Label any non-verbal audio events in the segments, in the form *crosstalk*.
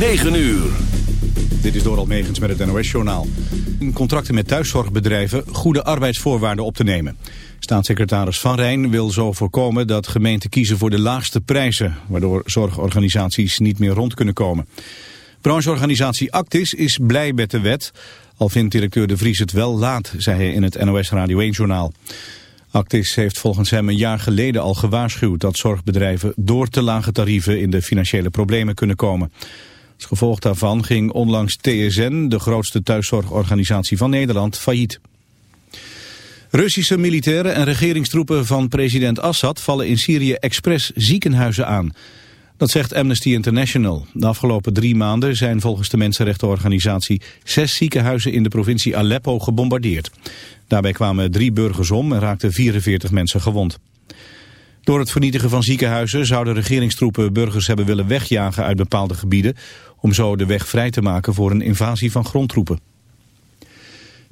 9 uur. Dit is Doral Megens met het NOS-journaal. In contracten met thuiszorgbedrijven goede arbeidsvoorwaarden op te nemen. Staatssecretaris Van Rijn wil zo voorkomen dat gemeenten kiezen voor de laagste prijzen... waardoor zorgorganisaties niet meer rond kunnen komen. Brancheorganisatie Actis is blij met de wet... al vindt directeur De Vries het wel laat, zei hij in het NOS Radio 1-journaal. Actis heeft volgens hem een jaar geleden al gewaarschuwd dat zorgbedrijven door te lage tarieven in de financiële problemen kunnen komen. Als gevolg daarvan ging onlangs TSN, de grootste thuiszorgorganisatie van Nederland, failliet. Russische militairen en regeringstroepen van president Assad vallen in Syrië expres ziekenhuizen aan. Dat zegt Amnesty International. De afgelopen drie maanden zijn volgens de mensenrechtenorganisatie zes ziekenhuizen in de provincie Aleppo gebombardeerd. Daarbij kwamen drie burgers om en raakten 44 mensen gewond. Door het vernietigen van ziekenhuizen zouden regeringstroepen burgers hebben willen wegjagen uit bepaalde gebieden, om zo de weg vrij te maken voor een invasie van grondtroepen.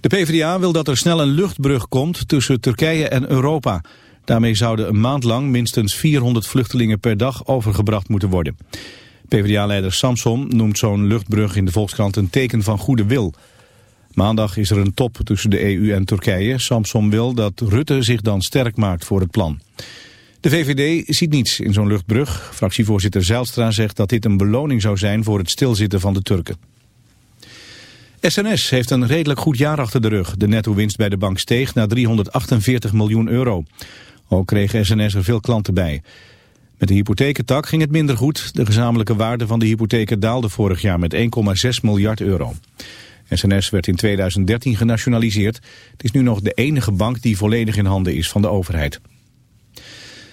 De PvdA wil dat er snel een luchtbrug komt tussen Turkije en Europa. Daarmee zouden een maand lang minstens 400 vluchtelingen per dag overgebracht moeten worden. PvdA-leider Samson noemt zo'n luchtbrug in de Volkskrant een teken van goede wil. Maandag is er een top tussen de EU en Turkije. Samson wil dat Rutte zich dan sterk maakt voor het plan. De VVD ziet niets in zo'n luchtbrug. Fractievoorzitter Zijlstra zegt dat dit een beloning zou zijn voor het stilzitten van de Turken. SNS heeft een redelijk goed jaar achter de rug. De netto-winst bij de bank steeg naar 348 miljoen euro. Ook kreeg SNS er veel klanten bij. Met de hypothekentak ging het minder goed. De gezamenlijke waarde van de hypotheken daalde vorig jaar met 1,6 miljard euro. SNS werd in 2013 genationaliseerd. Het is nu nog de enige bank die volledig in handen is van de overheid.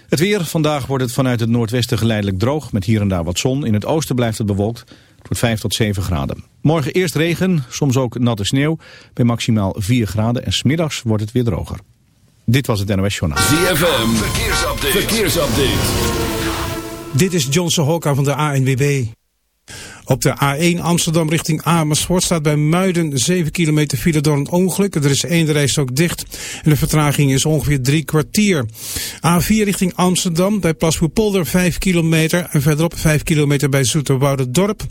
Het weer. Vandaag wordt het vanuit het noordwesten geleidelijk droog... met hier en daar wat zon. In het oosten blijft het bewolkt. Het wordt 5 tot 7 graden. Morgen eerst regen, soms ook natte sneeuw... bij maximaal 4 graden en smiddags wordt het weer droger. Dit was het NOS Journaal. ZFM. Verkeersupdate. Verkeersupdate. Dit is Johnson Hokka van de ANWB. Op de A1 Amsterdam richting Amersfoort staat bij Muiden 7 kilometer file door een ongeluk. Er is één reis ook dicht en de vertraging is ongeveer drie kwartier. A4 richting Amsterdam bij Plasvoerpolder 5 kilometer en verderop 5 kilometer bij Dorp.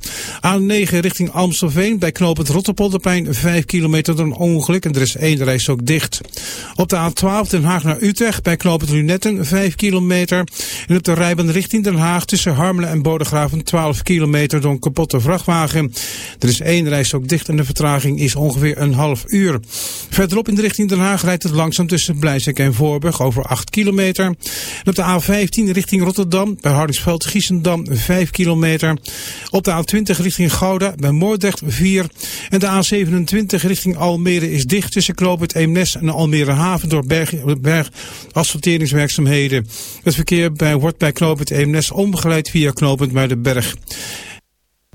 A9 richting Amstelveen bij knooppunt Rotterpolderplein 5 kilometer door een ongeluk en er is één reis ook dicht. Op de A12 Den Haag naar Utrecht bij knooppunt Lunetten 5 kilometer. En op de rijbaan richting Den Haag tussen Harmelen en Bodegraven 12 kilometer door kapot kapotte vrachtwagen. Er is één reis ook dicht en de vertraging is ongeveer een half uur. Verderop in de richting Den Haag rijdt het langzaam tussen Blijsek en Voorburg over 8 kilometer. Op de A15 richting Rotterdam bij Hardingsveld Giesendam 5 kilometer. Op de A20 richting Gouda bij Moordrecht 4. En de A27 richting Almere is dicht tussen Knoopend Eemnes en Almere Haven door berg, berg asfalteringswerkzaamheden. Het verkeer bij, wordt bij Knoopend Eemnes omgeleid via Knoopend Muidenberg.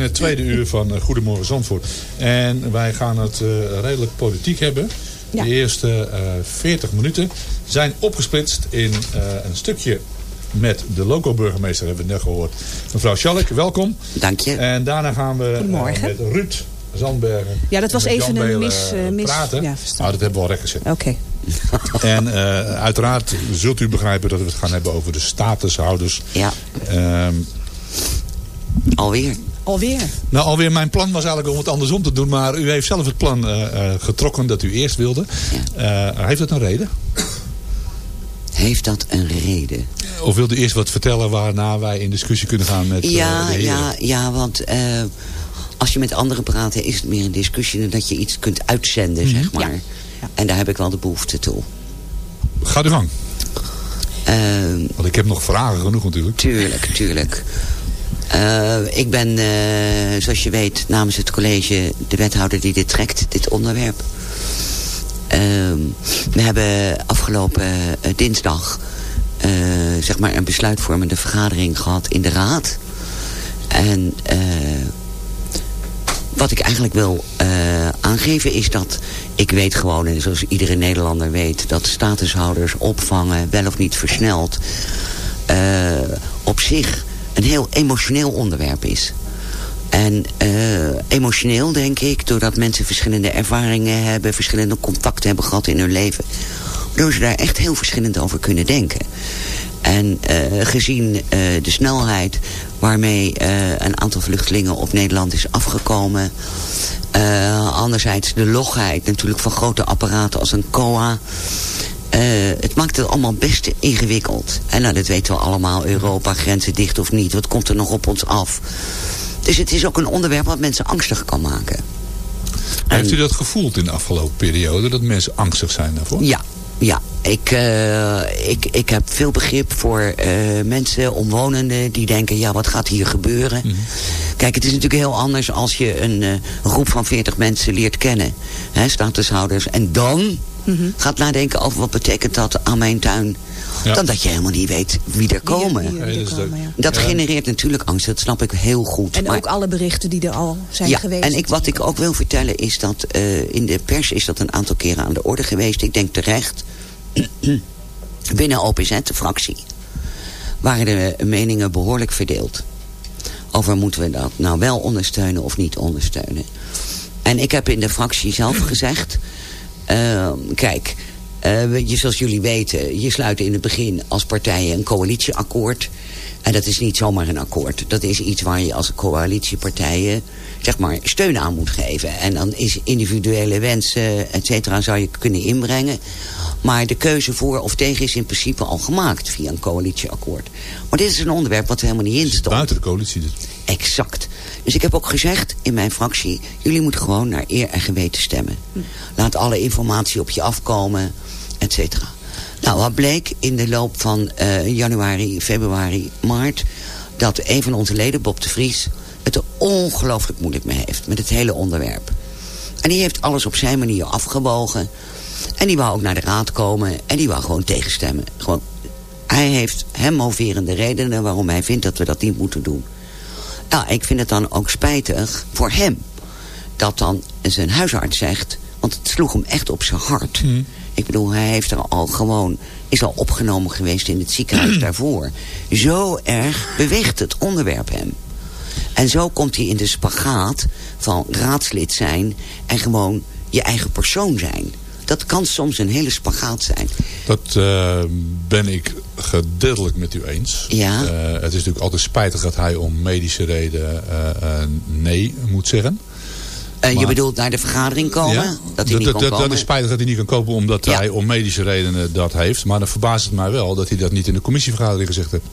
In het tweede uur van eh, Goedemorgen Zandvoort. En wij gaan het eh, redelijk politiek hebben. Ja. De eerste eh 40 minuten zijn opgesplitst in eh, een stukje met de loco-burgemeester, hebben we net gehoord. Mevrouw Schalk, welkom. Dank je. En daarna gaan we eh, met Ruud Zandbergen. Ja, dat was even Jan een mis- eh, eh, mis- praten. ja, nou, dat hebben we al recht gezet. Oké. *laughs* En eh, uiteraard zult u begrijpen dat we het gaan hebben over de statushouders. Ja, Ehm, alweer. Alweer. nou, alweer mijn plan was eigenlijk om het andersom te doen. Maar u heeft zelf het plan eh, eh, getrokken dat u eerst wilde. Eh, heeft dat een reden? Heeft dat een reden? Of wilt u eerst wat vertellen waarna wij in discussie kunnen gaan met Ja, de heren? ja, ja, want als je met anderen praat, is het meer een discussie dan dat je iets kunt uitzenden, Mhm. zeg maar. En daar heb ik wel de behoefte toe. Gaat u gang. Ehm, Want ik heb nog vragen genoeg natuurlijk. tuurlijk, tuurlijk. Eh, ik ben, eh, zoals je weet, namens het college de wethouder die dit trekt, dit onderwerp. Ehm, we hebben afgelopen eh, dinsdag zeg maar een besluitvormende vergadering gehad in de raad. En wat ik eigenlijk wil aangeven is dat ik weet gewoon, en zoals iedere Nederlander weet, dat statushouders opvangen, wel of niet versneld, op zich een heel emotioneel onderwerp is. En eh, emotioneel denk ik, doordat mensen verschillende ervaringen hebben, verschillende contacten hebben gehad in hun leven, waardoor ze daar echt heel verschillend over kunnen denken. En eh, gezien eh, de snelheid waarmee een aantal vluchtelingen op Nederland is afgekomen. anderzijds de logheid natuurlijk van grote apparaten als een COA. Eh, het maakt het allemaal best ingewikkeld. En nou, dat weten we allemaal. Europa, grenzen dicht of niet. Wat komt er nog op ons af? Dus het is ook een onderwerp wat mensen angstig kan maken. Heeft u dat gevoeld in de afgelopen periode? Dat mensen angstig zijn daarvoor? Ja, ja. Ik, eh, ik, ik heb veel begrip voor eh, mensen, omwonenden, die denken, ja, wat gaat hier gebeuren? Kijk, het is natuurlijk heel anders als je een groep van 40 mensen leert kennen, hè, statushouders, en dan gaat nadenken over wat betekent dat aan mijn tuin, Ja. dan dat je helemaal niet weet wie er komen. Wie wie Nee, dat komen, ja. Dat genereert natuurlijk angst, dat snap ik heel goed. En maar- ook alle berichten die er al zijn ja, geweest. en ik, wat ik ook wil vertellen is dat eh, in de pers is dat een aantal keren aan de orde geweest. Ik denk terecht. *clears throat* Binnen OPZ, de fractie, waren de meningen behoorlijk verdeeld. Over moeten we dat nou wel ondersteunen of niet ondersteunen. En ik heb in de fractie zelf gezegd... eh, kijk, je, zoals jullie weten, je sluit in het begin als partijen een coalitieakkoord. En dat is niet zomaar een akkoord. Dat is iets waar je als coalitiepartijen zeg maar, steun aan moet geven. En dan is individuele wensen, et cetera, zou je kunnen inbrengen. Maar de keuze voor of tegen is in principe al gemaakt via een coalitieakkoord. Maar dit is een onderwerp wat er helemaal niet in stond. Buiten de coalitie dus. Exact. Dus ik heb ook gezegd in mijn fractie... jullie moeten gewoon naar eer en geweten stemmen. Laat alle informatie op je afkomen, et cetera. Nou, wat bleek in de loop van eh, januari, februari, maart... dat een van onze leden, Bob de Vries... het er ongelooflijk moeilijk mee heeft met het hele onderwerp. En die heeft alles op zijn manier afgewogen. En die wou ook naar de raad komen en die wou gewoon tegenstemmen. Gewoon, hij heeft hem moverende redenen waarom hij vindt dat we dat niet moeten doen. Nou, ik vind het dan ook spijtig voor hem. Dat dan zijn huisarts zegt... want het sloeg hem echt op zijn hart. Ik bedoel, hij heeft er al gewoon... is al opgenomen geweest in het ziekenhuis daarvoor. Zo erg beweegt het onderwerp hem. En zo komt hij in de spagaat van raadslid zijn... en gewoon je eigen persoon zijn. Dat kan soms een hele spagaat zijn. Dat eh, ben ik gedeeltelijk met u eens. Ja. Eh, het is natuurlijk altijd spijtig dat hij om medische reden eh, nee moet zeggen. Eh, je bedoelt naar de vergadering komen? Ja. Dat hij niet dat, dat, komen? dat is spijtig dat hij niet kan kopen omdat Ja. hij om medische redenen dat heeft. Maar dan verbaast het mij wel dat hij dat niet in de commissievergadering gezegd heeft.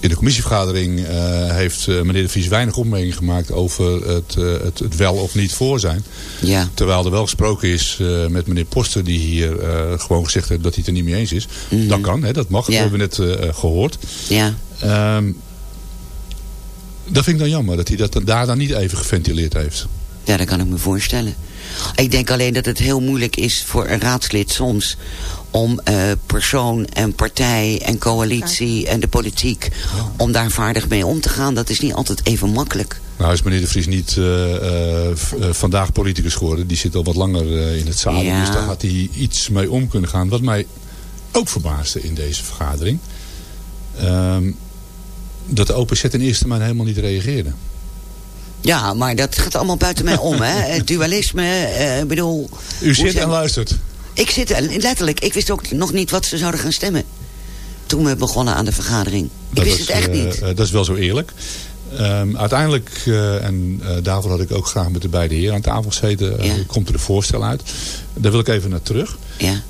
In de commissievergadering eh, heeft eh, meneer de Vries weinig opmerking gemaakt over het, eh, het, het wel of niet voor zijn. Ja. Terwijl er wel gesproken is met meneer Poster die hier gewoon gezegd heeft dat hij het er niet mee eens is. Dat kan, hè, dat mag. Mhm. Ja. Dat hebben we net eh, gehoord. Ja. Ehm, dat vind ik dan jammer dat hij dat daar dan niet even geventileerd heeft. Ja, dat kan ik me voorstellen. Ik denk alleen dat het heel moeilijk is voor een raadslid soms om eh, persoon en partij en coalitie en de politiek... om daar vaardig mee om te gaan. Dat is niet altijd even makkelijk. Nou is meneer De Vries niet eh, eh, vandaag politicus geworden. Die zit al wat langer in het zadel. Ja. Dus daar had hij iets mee om kunnen gaan. Wat mij ook verbaasde in deze vergadering. ehm, dat de OPZ in eerste termijn helemaal niet reageerde. Ja, maar dat gaat allemaal buiten mij om. Hè? *laughs* Dualisme, eh, ik bedoel... U zit en luistert. Ik zit er- letterlijk, ik wist ook nog niet wat ze zouden gaan stemmen. Toen we begonnen aan de vergadering. Ik Dat wist is, het echt eh, niet. dat is wel zo eerlijk. Ehm, uiteindelijk, eh, en eh, daarvoor had ik ook graag met de beide heren aan tafel gezeten, Ja. komt er een voorstel uit. Daar wil ik even naar terug. Ja,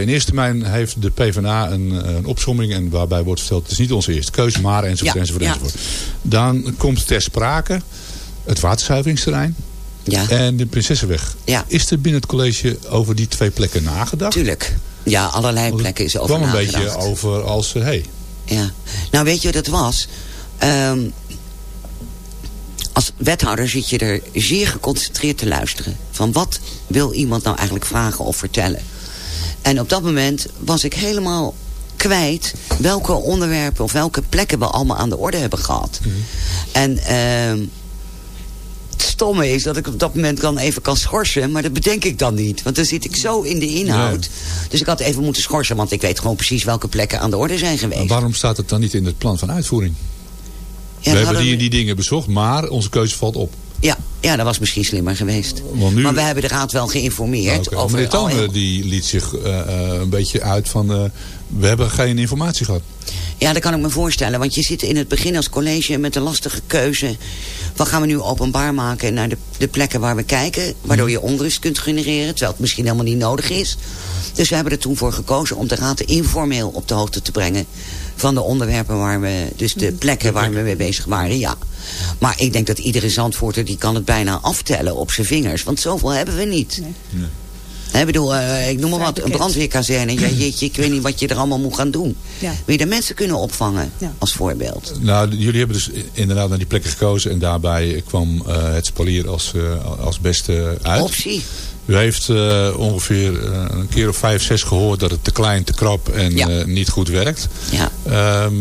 in eerste termijn heeft de PvdA een, een opsomming en waarbij wordt verteld, het is niet onze eerste keuze, maar enzovoort, Ja, enzovoort, enzovoort. Dan komt ter sprake het waterzuiveringsterrein ja, en de Prinsessenweg. Ja. Is er binnen het college over die twee plekken nagedacht? tuurlijk. Ja, allerlei het plekken is over kwam een nagedacht. beetje over als, hé, hey, Ja. Nou, weet je wat het was? Ehm, als wethouder zit je er zeer geconcentreerd te luisteren. Van wat wil iemand nou eigenlijk vragen of vertellen? En op dat moment was ik helemaal kwijt welke onderwerpen of welke plekken we allemaal aan de orde hebben gehad. En ehm, het stomme is dat ik op dat moment dan even kan schorsen, maar dat bedenk ik dan niet. Want dan zit ik zo in de inhoud. Dus ik had even moeten schorsen, want ik weet gewoon precies welke plekken aan de orde zijn geweest. maar waarom staat het dan niet in het plan van uitvoering? Ja, we hebben die, die dingen bezocht, maar onze keuze valt op. Ja, ja, dat was misschien slimmer geweest. Nu- Maar we hebben de raad wel geïnformeerd. Oké. over Meneer al Tonen heel- die liet zich eh, eh, een beetje uit van... eh, we hebben geen informatie gehad. Ja, dat kan ik me voorstellen. Want je zit in het begin als college met een lastige keuze. Wat gaan we nu openbaar maken naar de, de plekken waar we kijken? Waardoor je onrust kunt genereren, terwijl het misschien helemaal niet nodig is. Dus we hebben er toen voor gekozen om de raad informeel op de hoogte te brengen. Van de onderwerpen waar we, dus de plekken waar we mee bezig waren, ja. Maar ik denk dat iedere zandvoorter die kan het bijna aftellen op zijn vingers. Want zoveel hebben we niet. Hè, Ik bedoel, eh, ik noem maar wat, een brandweerkazerne. Ja, jeetje, ik weet niet wat je er allemaal moet gaan doen. Ja. Wil je de mensen kunnen opvangen, Ja. als voorbeeld? Nou, jullie hebben dus inderdaad naar die plekken gekozen. En daarbij kwam eh, het spalier als, eh, als beste uit. Optie. U heeft eh, ongeveer eh, een keer of vijf, zes gehoord dat het te klein, te krap en Ja. eh, niet goed werkt. Ja. Ehm,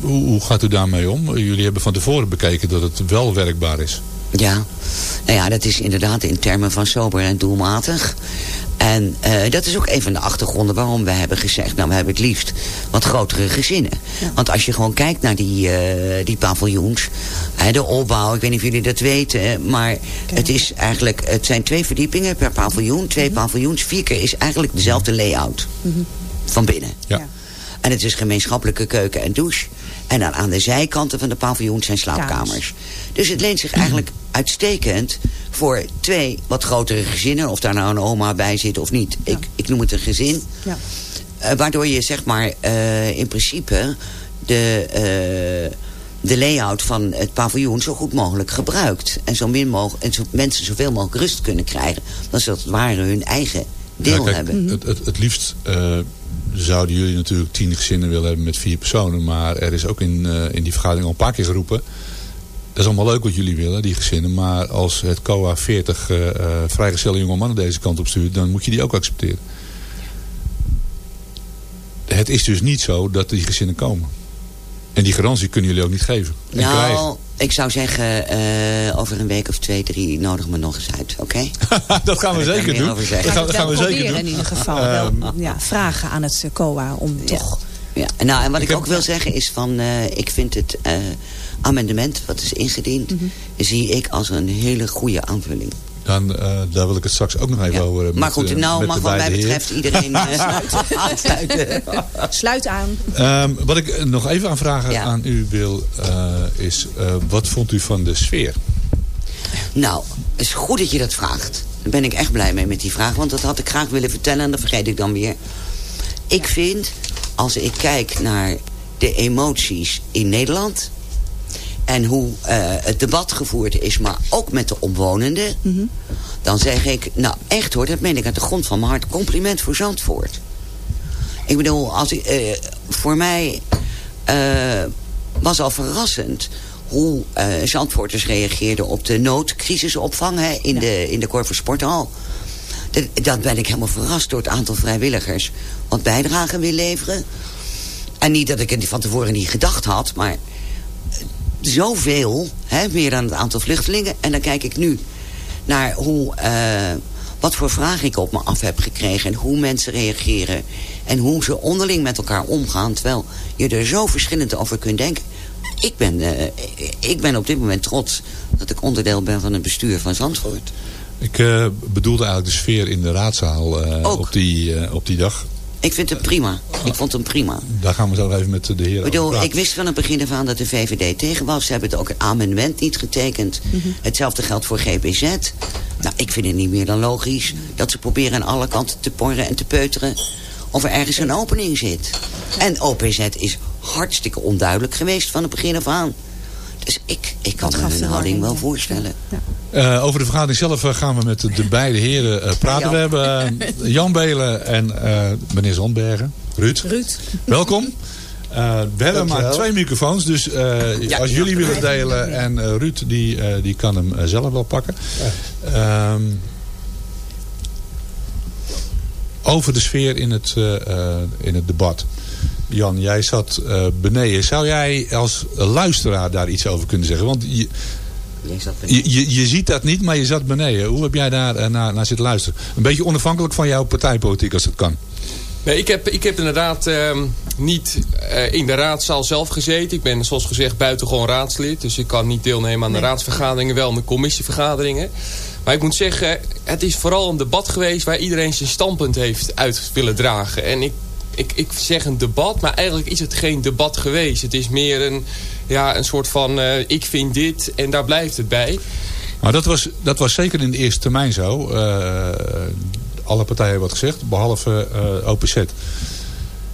hoe, hoe gaat u daarmee om? Jullie hebben van tevoren bekeken dat het wel werkbaar is. Ja. Nou ja, dat is inderdaad in termen van sober en doelmatig. En eh, dat is ook een van de achtergronden waarom we hebben gezegd... nou, we hebben het liefst wat grotere gezinnen. Want als je gewoon kijkt naar die, eh, die paviljoens... hè, de opbouw, ik weet niet of jullie dat weten... maar het, is eigenlijk, het zijn twee verdiepingen per paviljoen. Twee paviljoens, vier keer is eigenlijk dezelfde layout. Van binnen. Ja. En het is gemeenschappelijke keuken en douche. En dan aan de zijkanten van de paviljoens zijn slaapkamers. Dus het leent zich eigenlijk uitstekend voor twee wat grotere gezinnen. Of daar nou een oma bij zit of niet. Ik, ik noem het een gezin. Ja. Eh, waardoor je zeg maar eh, in principe de, eh, de layout van het paviljoen zo goed mogelijk gebruikt. En zo min mogelijk en zo, mensen zoveel mogelijk rust kunnen krijgen. Dat ze het ware hun eigen deel Ja, kijk, hebben. Het, het, het liefst eh, zouden jullie natuurlijk tien gezinnen willen hebben met vier personen. Maar er is ook in, eh, in die vergadering al een paar keer geroepen. Dat is allemaal leuk wat jullie willen, die gezinnen. Maar als het COA 40 eh eh, vrijgezelle jonge mannen deze kant op stuurt... dan moet je die ook accepteren. Het is dus niet zo dat die gezinnen komen. En die garantie kunnen jullie ook niet geven. En krijgen. Nou, ik zou zeggen, eh, over een week of twee, drie, nodig me nog eens uit, oké? *laughs* dat gaan we zeker doen. Dat gaan, dat gaan we zeker doen. in ieder geval. wel, ja, vragen aan het COA om toch... Ja, en nou, en wat ik, heb- ook wil zeggen is van, eh, ik vind het eh, amendement wat is ingediend, Mhm. zie ik als een hele goede aanvulling. Dan, eh, daar wil ik het straks ook nog even Ja. over hebben. maar met, goed, eh, nou mag wat mij betreft iedereen eh, *laughs* aansluiten. Sluit aan. Ehm, wat ik nog even aan vragen Ja. aan u wil, eh, is eh, wat vond u van de sfeer? Nou, het is goed dat je dat vraagt. Daar ben ik echt blij mee met die vraag. Want dat had ik graag willen vertellen en dat vergeet ik dan weer. Ik vind, als ik kijk naar de emoties in Nederland... en hoe eh, het debat gevoerd is, maar ook met de omwonenden... dan zeg ik, nou echt hoor, dat meen ik uit de grond van mijn hart... compliment voor Zandvoort. Ik bedoel, als eh, voor mij eh, was al verrassend hoe Zandvoorters reageerden op de noodcrisisopvang hè, in, de, in de Corver Sporthal. Dat, dat ben ik helemaal verrast door het aantal vrijwilligers wat bijdrage wil leveren. En niet dat ik het van tevoren niet gedacht had, maar zoveel, hè, meer dan het aantal vluchtelingen. En dan kijk ik nu naar hoe, eh, wat voor vragen ik op me af heb gekregen... en hoe mensen reageren en hoe ze onderling met elkaar omgaan... terwijl je er zo verschillend over kunt denken. Ik ben, eh, ik ben op dit moment trots dat ik onderdeel ben van het bestuur van Zandvoort. Ik eh, bedoelde eigenlijk de sfeer in de raadzaal op, die, op die dag. Ik vind hem prima. Ik vond hem prima. Daar gaan we zo even met de heren bedoel, praten. ik wist van het begin af aan dat de VVD tegen was. Ze hebben het ook het amendement niet getekend. Hetzelfde geldt voor GBZ. Nou, ik vind het niet meer dan logisch dat ze proberen aan alle kanten te porren en te peuteren of er ergens een opening zit. En OPZ is hartstikke onduidelijk geweest van het begin af aan. Dus ik, ik kan me hun de houding wel ja. voorstellen. Eh, over de vergadering zelf eh, gaan we met de beide heren eh, praten. Ja. We hebben *laughs* Jan Belen en eh, meneer Zandbergen. Ruud, Ruud. welkom. Eh, we hebben maar twee microfoons, dus eh, Ja, als ja. jullie willen delen en eh, Ruud die, eh, die kan hem zelf wel pakken. Ehm, over de sfeer in het, eh, eh, in het debat. Jan, jij zat eh, beneden. Zou jij als luisteraar daar iets over kunnen zeggen? Want je, je, je, je ziet dat niet, maar je zat beneden. Hoe heb jij daar eh, naar, naar zitten luisteren? Een beetje onafhankelijk van jouw partijpolitiek als het kan. Nee, ik heb, ik heb inderdaad ehm, niet eh, in de raadzaal zelf gezeten. Ik ben zoals gezegd buitengewoon raadslid. Dus ik kan niet deelnemen aan de raadsvergaderingen, wel aan de commissievergaderingen. Maar ik moet zeggen, het is vooral een debat geweest waar iedereen zijn standpunt heeft uit willen dragen. En ik, ik, ik zeg een debat, maar eigenlijk is het geen debat geweest. Het is meer een, ja, een soort van eh, ik vind dit en daar blijft het bij. Maar dat was, dat was zeker in de eerste termijn zo. Eh, alle partijen hebben wat gezegd, behalve eh, OPZ.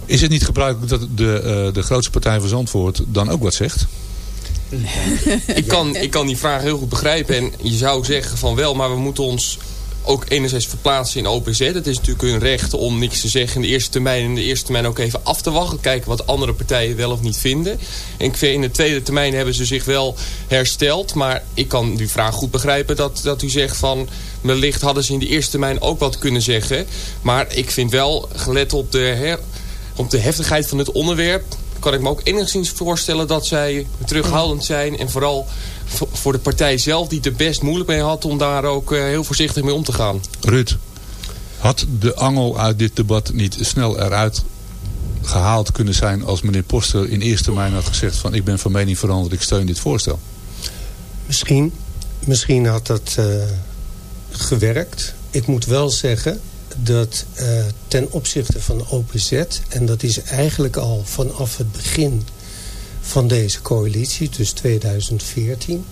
Is het niet gebruikelijk dat de, eh, de grootste partij van Zandvoort dan ook wat zegt? ik, kan, ik kan die vraag heel goed begrijpen. En je zou zeggen van wel, maar we moeten ons ook enerzijds verplaatsen in OPZ. Het is natuurlijk hun recht om niks te zeggen in de eerste termijn. In de eerste termijn ook even af te wachten. Kijken wat andere partijen wel of niet vinden. En in de tweede termijn hebben ze zich wel hersteld. Maar ik kan die vraag goed begrijpen dat, dat u zegt van... wellicht hadden ze in de eerste termijn ook wat kunnen zeggen. Maar ik vind wel, gelet op de, her, op de heftigheid van het onderwerp kan ik me ook enigszins voorstellen dat zij terughoudend zijn. En vooral voor- de partij zelf die het er best moeilijk mee had... om daar ook eh, heel voorzichtig mee om te gaan. Ruud, had de angel uit dit debat niet snel eruit gehaald kunnen zijn... als meneer Poster in eerste termijn had gezegd van... ik ben van mening veranderd, ik steun dit voorstel? Misschien, misschien had dat eh, gewerkt. Ik moet wel zeggen dat eh, ten opzichte van OPZ... en dat is eigenlijk al vanaf het begin van deze coalitie, dus 2014...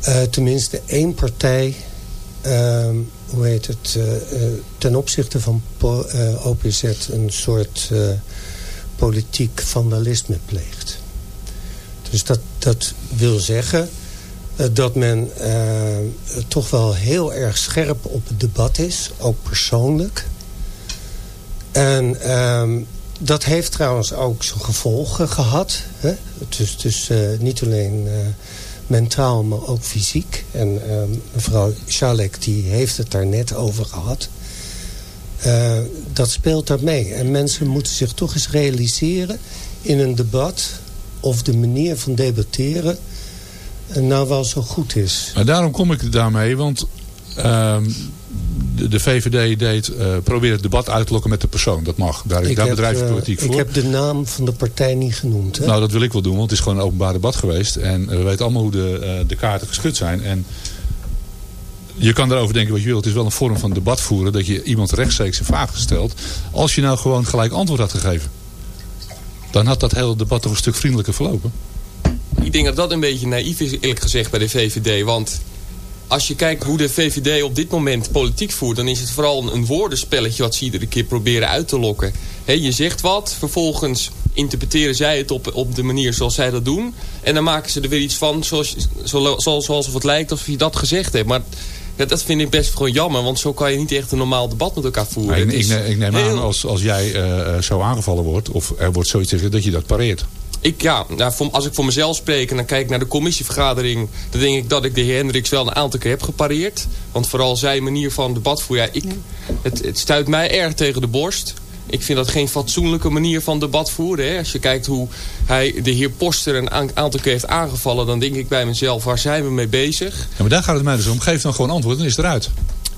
eh, tenminste één partij, ehm, hoe heet het... eh, ten opzichte van OPZ een soort politiek vandalisme pleegt. Dus dat, dat wil zeggen dat men eh, toch wel heel erg scherp op het debat is, ook persoonlijk. En ehm, dat heeft trouwens ook zijn gevolgen gehad. Hè? Dus, dus eh, niet alleen eh, mentaal, maar ook fysiek. En ehm, mevrouw Schalek die heeft het daar net over gehad. Eh, dat speelt daar mee. En mensen moeten zich toch eens realiseren in een debat... of de manier van debatteren eh, nou wel zo goed is. Maar daarom kom ik daarmee, want ehm, de, de VVD deed, eh probeerde het debat uit te lokken met de persoon. Dat mag, daar, daar heb, bedrijf je eh, politiek ik voor. heb de naam van de partij niet genoemd. Hè? Nou, dat wil ik wel doen, want het is gewoon een openbaar debat geweest. En we weten allemaal hoe de, eh, de kaarten geschud zijn. En je kan erover denken wat je wil. Het is wel een vorm van debat voeren dat je iemand rechtstreeks een vraag stelt. Als je nou gewoon gelijk antwoord had gegeven. Dan had dat hele debat toch een stuk vriendelijker verlopen. Ik denk dat dat een beetje naïef is eerlijk gezegd bij de VVD. Want als je kijkt hoe de VVD op dit moment politiek voert... dan is het vooral een, woordenspelletje wat ze iedere keer proberen uit te lokken. Hè, je zegt wat, vervolgens interpreteren zij het op, op de manier zoals zij dat doen. En dan maken ze er weer iets van zoals, zoals, zoals of het lijkt alsof je dat gezegd hebt. Maar ja, dat vind ik best gewoon jammer, want zo kan je niet echt een normaal debat met elkaar voeren. Ik, neem- aan als, als jij eh, zo aangevallen wordt. Of er wordt zoiets gezegd dat je dat pareert. Ik, ja, nou, voor, als ik voor mezelf spreek en dan kijk ik naar de commissievergadering... dan denk ik dat ik de heer Hendricks wel een aantal keer heb gepareerd. Want vooral zijn manier van debat voeren... Ja, ik, het, het stuit mij erg tegen de borst. Ik vind dat geen fatsoenlijke manier van debat voeren. Hè. Als je kijkt hoe hij de heer Poster een aantal keer heeft aangevallen... dan denk ik bij mezelf, waar zijn we mee bezig? Ja, maar daar gaat het mij dus om. Geef dan gewoon antwoord en is het eruit.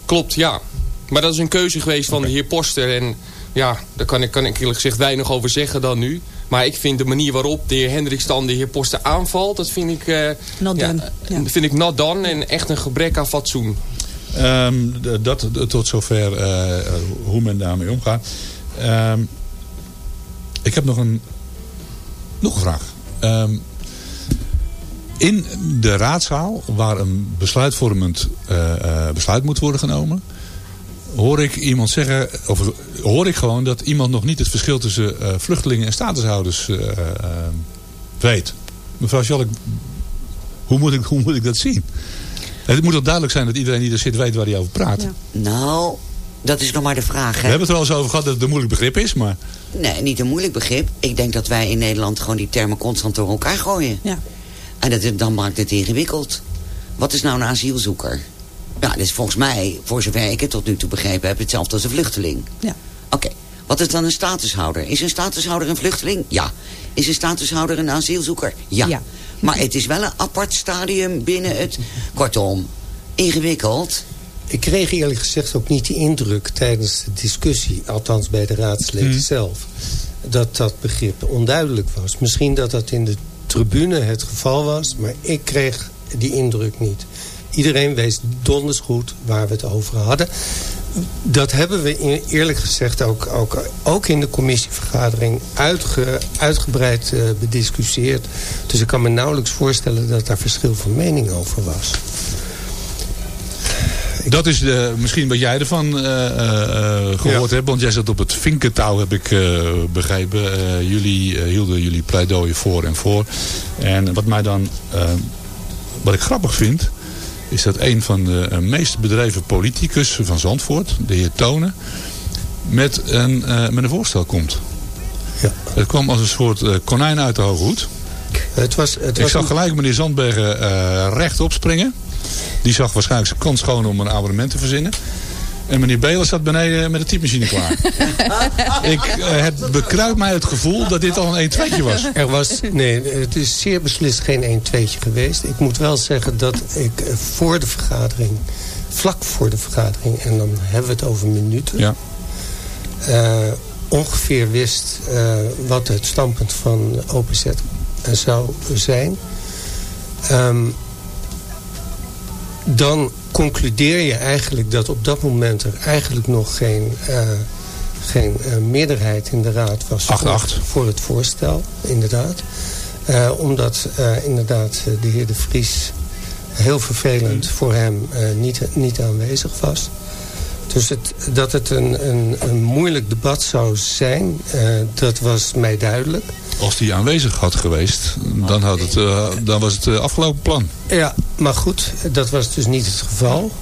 Klopt, ja. Maar dat is een keuze geweest van de heer Poster. En ja, daar kan ik, kan ik eerlijk gezegd weinig over zeggen dan nu. Maar ik vind de manier waarop de heer Hendricks dan de heer Poster aanvalt... dat vind ik, uh, not ja, done. Ja. vind ik not done en echt een gebrek aan fatsoen. Um, dat tot zover uh, hoe men daarmee omgaat. Um, ik heb nog een, nog een vraag. Um, in de raadzaal, waar een besluitvormend uh, besluit moet worden genomen... hoor ik iemand zeggen, of hoor ik gewoon dat iemand nog niet het verschil tussen uh, vluchtelingen en statushouders weet. Mevrouw Schalk, hoe moet, ik, hoe moet ik dat zien? Het moet toch duidelijk zijn dat iedereen die er zit weet waar hij over praat? Ja. Nou, dat is nog maar de vraag. Hè? We hebben het er al eens over gehad dat het een moeilijk begrip is. Maar... Nee, niet een moeilijk begrip. Ik denk dat wij in Nederland gewoon die termen constant door elkaar gooien. Ja. En dat, dan maakt het ingewikkeld. Wat is nou een asielzoeker? Ja, dat is volgens mij, voor zover ik het tot nu toe begrepen heb... hetzelfde als een vluchteling. Ja. Oké. Okay. Wat is dan een statushouder? Is een statushouder een vluchteling? Ja. Is een statushouder een asielzoeker? Ja. ja. Maar het is wel een apart stadium binnen het... Kortom, ingewikkeld. Ik kreeg eerlijk gezegd ook niet de indruk tijdens de discussie... althans bij de raadsleden hmm. zelf... dat dat begrip onduidelijk was. Misschien dat dat in de tribune het geval was... maar ik kreeg die indruk niet. Iedereen wees donders goed waar we het over hadden. Dat hebben we eerlijk gezegd ook, ook, ook in de commissievergadering uitge, uitgebreid uh, bediscussieerd. Dus ik kan me nauwelijks voorstellen dat daar verschil van mening over was. Dat is de, misschien wat jij ervan uh, uh, gehoord ja. hebt. Want jij zat op het vinkentouw, heb ik uh, begrepen. jullie hielden jullie pleidooien voor en voor. En wat mij dan... wat ik grappig vind... is dat een van de meest bedreven politicus van Zandvoort... de heer Tonen... met een, met een voorstel komt. Ja. Het kwam als een soort konijn uit de hoge hoed. Het was, het ik was zag een... gelijk meneer Zandbergen rechtop springen... Die zag waarschijnlijk zijn kans schoon om een abonnement te verzinnen. En meneer Belen zat beneden met de typemachine klaar. *laughs* ik, uh, het bekruipt mij het gevoel dat dit al een 1-2'tje was. Er was. Nee, het is zeer beslist geen 1-2'tje geweest. Ik moet wel zeggen dat ik voor de vergadering, vlak voor de vergadering... en dan hebben we het over minuten... Ja. Uh, ongeveer wist uh, wat het standpunt van OPZ zou zijn... Um, dan concludeer je eigenlijk dat op dat moment er eigenlijk nog geen, uh, geen uh, meerderheid in de raad was 8, voor, 8. voor het voorstel, inderdaad. Uh, omdat inderdaad de heer De Vries heel vervelend voor hem niet, niet aanwezig was. Dus het, dat het een, een, een moeilijk debat zou zijn, dat was mij duidelijk. Als die aanwezig had geweest, dan, had het, uh, dan was het uh, afgelopen plan. Ja, maar goed, dat was dus niet het geval.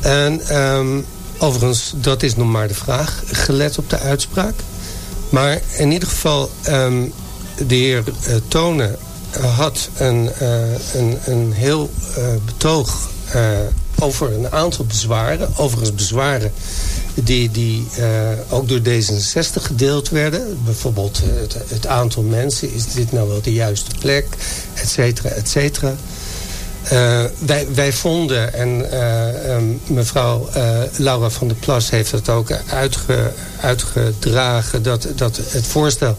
En um, overigens, dat is nog maar de vraag, gelet op de uitspraak. Maar in ieder geval, um, de heer uh, Tonen had een, een, een heel betoog over een aantal bezwaren. Overigens bezwaren die, die uh, ook door D66 gedeeld werden. Bijvoorbeeld uh, het, het, aantal mensen. Is dit nou wel de juiste plek? Et cetera, et cetera. Uh, wij, wij vonden, en um, mevrouw Laura van der Plas heeft dat ook uitge, uitgedragen... Dat, dat het voorstel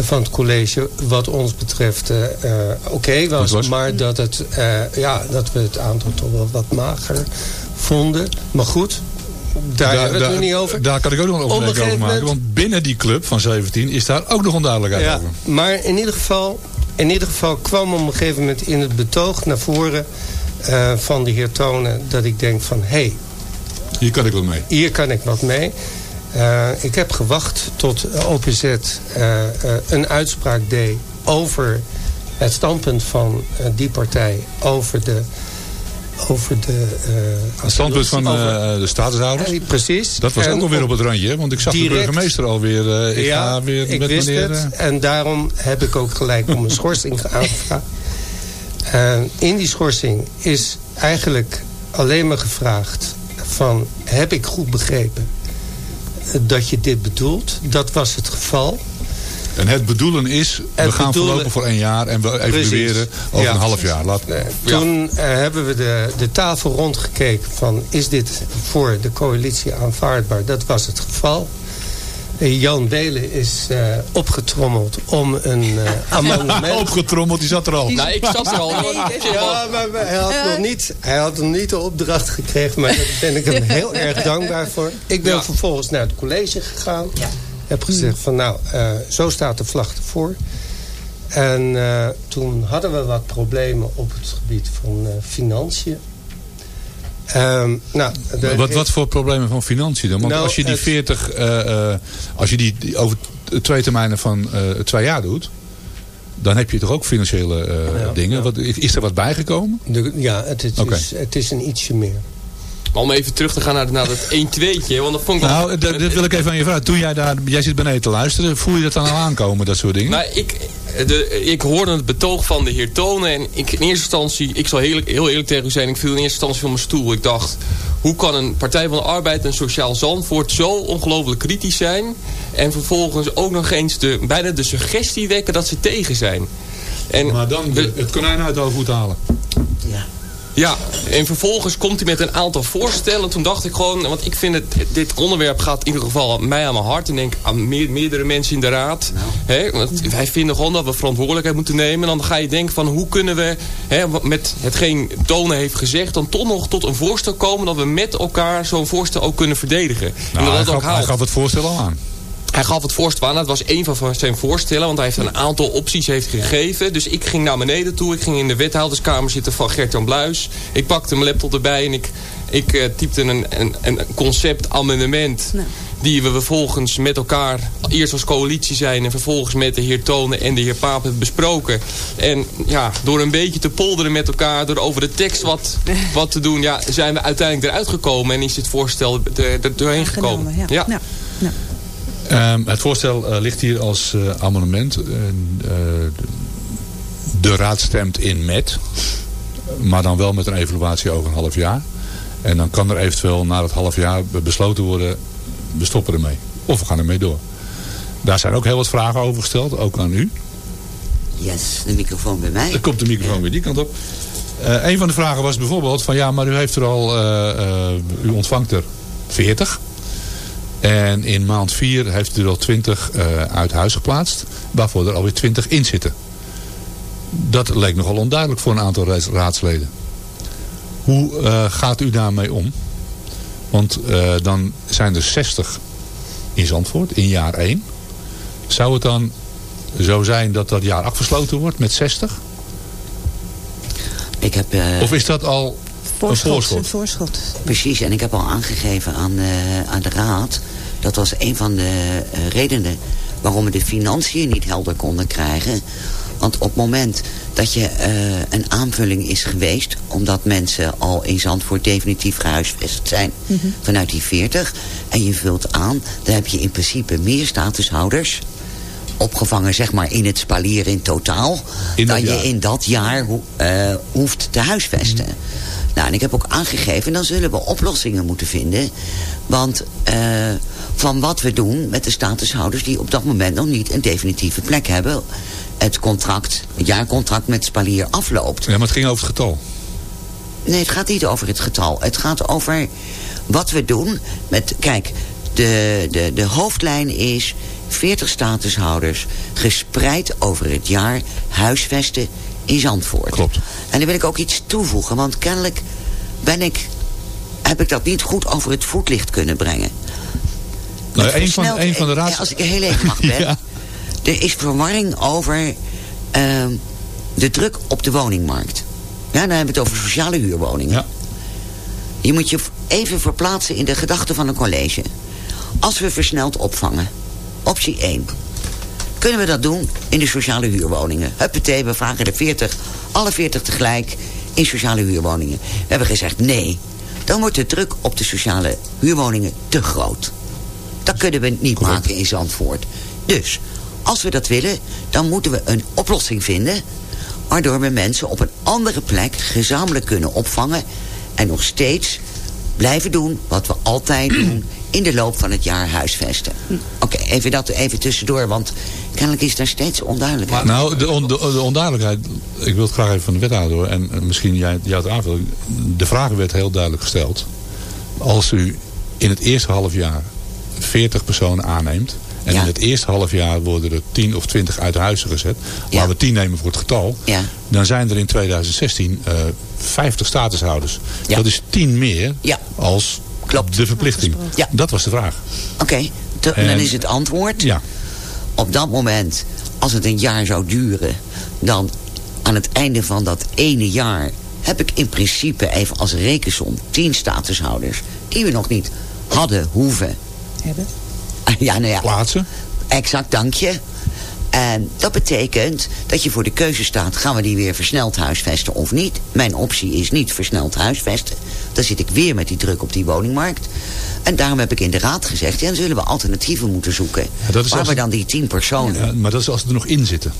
van het college wat ons betreft oké okay was, was, Maar dat, het, ja, dat we het aantal toch wel wat mager vonden. Maar goed, daar, daar hebben we het nu niet over. Daar kan ik ook nog een opmerking over maken. Want binnen die club van 17 is daar ook nog onduidelijkheid ja, over. Maar in ieder, geval, in ieder geval kwam op een gegeven moment in het betoog naar voren... Uh, van de heer Tonen dat ik denk van... hé, hey, hier kan ik wat mee. Hier kan ik wat mee. Uh, ik heb gewacht tot OPZ uh, een uitspraak deed over het standpunt van die partij... over de over de... Uh, het standpunt van uh, de statushouder? Ja, precies. Dat was en ook alweer op het randje, want ik zag direct, de burgemeester alweer. Uh, ik ja, ga weer ik met wist meneer... het. En daarom heb ik ook gelijk om een *laughs* schorsing aangevraagd. In die schorsing is eigenlijk alleen maar gevraagd van... heb ik goed begrepen dat je dit bedoelt? Dat was het geval. En het bedoelen is, Het we gaan bedoelen- voorlopig voor één jaar en we evalueren over Ja. een half jaar. Laat, Toen eh, hebben we de, de tafel rondgekeken van... is dit voor de coalitie aanvaardbaar? Dat was het geval. Eh, Jan Belen is eh, opgetrommeld om een eh *laughs* amendement... Opgetrommeld, die zat er al. Nou, ik zat er al. Ja, maar maar hij had, nog niet, hij had nog niet de opdracht gekregen, maar daar ben ik hem heel erg dankbaar voor. Ik ben Ja. vervolgens naar het college gegaan. Heb gezegd van nou, eh, zo staat de vlag ervoor. En eh, toen hadden we wat problemen op het gebied van eh, financiën. Ehm, nou, de- Wat, wat voor problemen van financiën dan? Want Nou, als je die het- 40, eh, eh, als je die, die over twee termijnen van eh, twee jaar doet, dan heb je toch ook financiële Ja, dingen. ja. Wat, is er wat bijgekomen? de- ja, het, is, het is een ietsje meer. Maar om even terug te gaan naar, naar dat *laughs* 1-2'tje. Want dat vond ik Nou, dat, dat wil ik even aan je vragen. Toen jij daar, jij zit beneden te luisteren, voel je dat dan al aankomen, dat soort dingen? Nou, ik, de, ik hoorde het betoog van de heer Tonen. En ik, in eerste instantie, ik zal heel, heel eerlijk tegen u zijn, ik viel in eerste instantie van mijn stoel. Ik dacht, hoe kan een Partij van de Arbeid en Sociaal Zandvoort zo ongelooflijk kritisch zijn? En vervolgens ook nog eens de, bijna de suggestie wekken dat ze tegen zijn. En maar dan het konijn uit de hoofd halen. Ja, en vervolgens komt hij met een aantal voorstellen. Toen dacht ik gewoon, want ik vind het, dit onderwerp gaat in ieder geval mij aan mijn hart. En denk aan meer- meerdere mensen in de raad. Hè, want wij vinden gewoon dat we verantwoordelijkheid moeten nemen. En dan ga je denken van hoe kunnen we hè, met hetgeen Tonen heeft gezegd... dan toch nog tot een voorstel komen dat we met elkaar zo'n voorstel ook kunnen verdedigen. en Nou, dat hij, dat ook gaf, hij gaf het voorstel al aan. Hij gaf het voorstel aan. Het was een van zijn voorstellen. Want hij heeft een aantal opties heeft gegeven. Dus ik ging naar beneden toe. Ik ging in de wethouderskamer zitten van Gert-Jan Bluis. Ik pakte mijn laptop erbij. En ik, ik eh, typte een, een, een concept amendement. Die we vervolgens met elkaar eerst als coalitie zijn. En vervolgens met de heer Tonen en de heer Paap hebben besproken. En ja, door een beetje te polderen met elkaar. Door over de tekst wat, *laughs* wat te doen. Ja, zijn we uiteindelijk eruit gekomen. En is dit voorstel er, er doorheen gekomen. Ja. Nou, nou. Ehm, het voorstel eh, ligt hier als eh, amendement. En, eh, de raad stemt in met. Maar dan wel met een evaluatie over een half jaar. En dan kan er eventueel na het half jaar besloten worden... we stoppen ermee. Of we gaan ermee door. Daar zijn ook heel wat vragen over gesteld. Ook aan u. Yes, de microfoon bij mij. Dan komt de microfoon weer die kant op. Eh, een van de vragen was bijvoorbeeld van ja, maar u heeft er al, eh, u ontvangt er 40. En in maand 4 heeft u er al 20 eh, uit huis geplaatst, waarvoor er alweer 20 in zitten. Dat leek nogal onduidelijk voor een aantal raads- raadsleden. Hoe eh, gaat u daarmee om? Want eh, dan zijn er 60 in Zandvoort in jaar 1. Zou het dan zo zijn dat dat jaar afgesloten wordt met 60? Ik heb, eh, Of is dat al Voorschot, een voorschot? een voorschot. Precies, en ik heb al aangegeven aan, eh, aan de raad... dat was een van de eh, redenen waarom we de financiën niet helder konden krijgen. Want op het moment dat je eh, een aanvulling is geweest... omdat mensen al in Zandvoort definitief gehuisvest zijn vanuit die 40... en je vult aan, dan heb je in principe meer statushouders opgevangen zeg maar in het spalier in totaal... In dat dan je jaar. in dat jaar ho- eh, hoeft te huisvesten. Nou, en ik heb ook aangegeven, dan zullen we oplossingen moeten vinden. Want eh, van wat we doen met de statushouders... die op dat moment nog niet een definitieve plek hebben... het contract, het jaarcontract met Spalier afloopt. Ja, maar het ging over het getal. Nee, het gaat niet over het getal. Het gaat over wat we doen met... Kijk, de, de, de hoofdlijn is 40 statushouders... gespreid over het jaar huisvesten in Zandvoort. Klopt. En dan wil ik ook iets toevoegen, want kennelijk ben ik, heb ik dat niet goed over het voetlicht kunnen brengen. Nou, een, van, een van de raads... Als ik heel even mag, *laughs* Ben. Ja. Er is verwarring over ehm, de druk op de woningmarkt. Ja, dan hebben we het over sociale huurwoningen. Ja. Je moet je even verplaatsen in de gedachten van een college. Als we versneld opvangen, optie 1. Kunnen we dat doen in de sociale huurwoningen? Huppatee, we vragen er 40, alle 40 tegelijk in sociale huurwoningen. We hebben gezegd nee. Dan wordt de druk op de sociale huurwoningen te groot. Dat kunnen we niet maken in Zandvoort. Dus, als we dat willen, dan moeten we een oplossing vinden... waardoor we mensen op een andere plek gezamenlijk kunnen opvangen... en nog steeds blijven doen wat we altijd doen in de loop van het jaar huisvesten. Oké, even dat even tussendoor, want kennelijk is daar steeds onduidelijkheid. Nou, de, on- de, de onduidelijkheid, ik wil het graag even van de wethouder horen, en eh, misschien jij, jij het aanvullen. De vraag werd heel duidelijk gesteld. Als u in het eerste half jaar 40 personen aanneemt, en Ja. in het eerste half jaar worden er 10 of 20 uit huizen gezet, Ja. waar we 10 nemen voor het getal, Ja. dan zijn er in 2016 eh 50 statushouders. Ja. Dat is 10 meer Ja. als Klopt. de verplichting. Ja. Dat was de vraag. Oké, En- dan is het antwoord. Ja. Op dat moment, als het een jaar zou duren... dan aan het einde van dat ene jaar... heb ik in principe even als rekensom 10 statushouders... die we nog niet hadden hoeven. Hebben. *laughs* Ja, nou ja. Plaatsen. Exact, dank je. En dat betekent dat je voor de keuze staat... gaan we die weer versneld huisvesten of niet? Mijn optie is niet versneld huisvesten. Dan zit ik weer met die druk op die woningmarkt. En daarom heb ik in de raad gezegd... ja, dan zullen we alternatieven moeten zoeken. Ja, waar we dan die tien personen... Ja, maar dat is als ze er nog in zitten.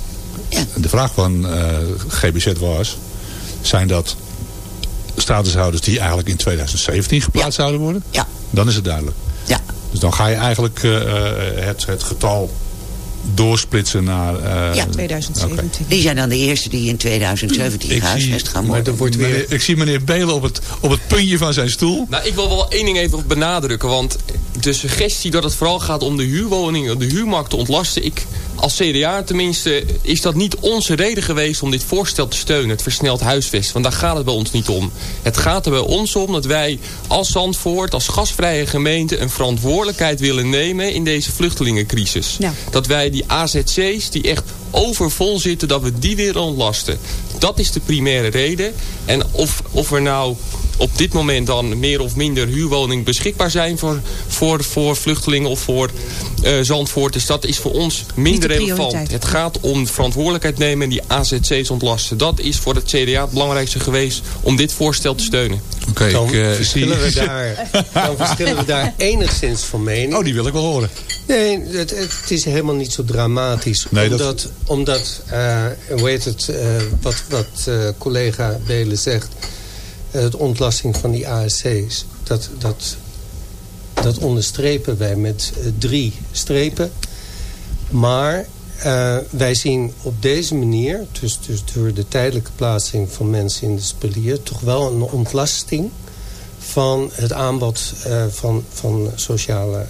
Ja. De vraag van eh, GBZ was... zijn dat statushouders die eigenlijk in 2017 geplaatst zouden worden? Ja, Dan is het duidelijk. ja, Dus dan ga je eigenlijk eh, het, het getal doorsplitsen naar... eh, Ja, 2017. die zijn dan de eerste die in 2017 Ik gehuisvest gaan maar worden. wordt weer... Ik zie meneer Belen op het, op het puntje van zijn stoel. Nou, ik wil wel één ding even benadrukken. Want de suggestie dat het vooral gaat om de huurwoningen, de huurmarkt te ontlasten. Ik, als CDA tenminste, is dat niet onze reden geweest om dit voorstel te steunen. Het versneld huisvesten. Want daar gaat het bij ons niet om. Het gaat er bij ons om dat wij als Zandvoort, als gasvrije gemeente... een verantwoordelijkheid willen nemen in deze vluchtelingencrisis. Ja. Dat wij die AZC's die echt overvol zitten, dat we die weer ontlasten. Dat is de primaire reden. En of, of er nou op dit moment dan meer of minder huurwoningen beschikbaar zijn voor, voor, voor vluchtelingen of voor eh Zandvoorters, dat is voor ons minder relevant. Het gaat om verantwoordelijkheid nemen en die AZC's ontlasten. Dat is voor het CDA het belangrijkste geweest om dit voorstel te steunen. Oké, Dan, ik eh, verschillen we daar, *laughs* dan verschillen we daar enigszins van mening. Oh, die wil ik wel horen. Nee, het, het is helemaal niet zo dramatisch. Nee, dat- omdat, omdat eh, hoe heet het, wat, wat eh, collega Belen zegt... eh, het ontlasting van die ASC's, dat, dat, dat onderstrepen wij met eh, drie strepen. Maar eh, wij zien op deze manier, dus, dus door de tijdelijke plaatsing van mensen in de spelier... toch wel een ontlasting van het aanbod van, van sociale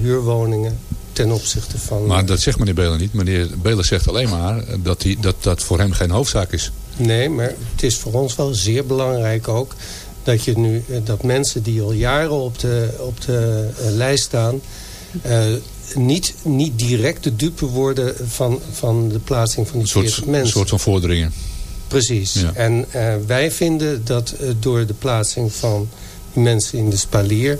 huurwoningen ten opzichte van... Maar dat zegt meneer Belen niet. Meneer Belen zegt alleen maar dat, die, dat dat voor hem geen hoofdzaak is. Nee, maar het is voor ons wel zeer belangrijk ook... dat, je nu, eh, dat mensen die al jaren op de, op de eh, lijst staan... eh, niet, niet direct de dupe worden van, van de plaatsing van die soort, 40 een mensen. soort van vorderingen. Precies. Ja. En wij vinden dat door de plaatsing van die mensen in de spalier...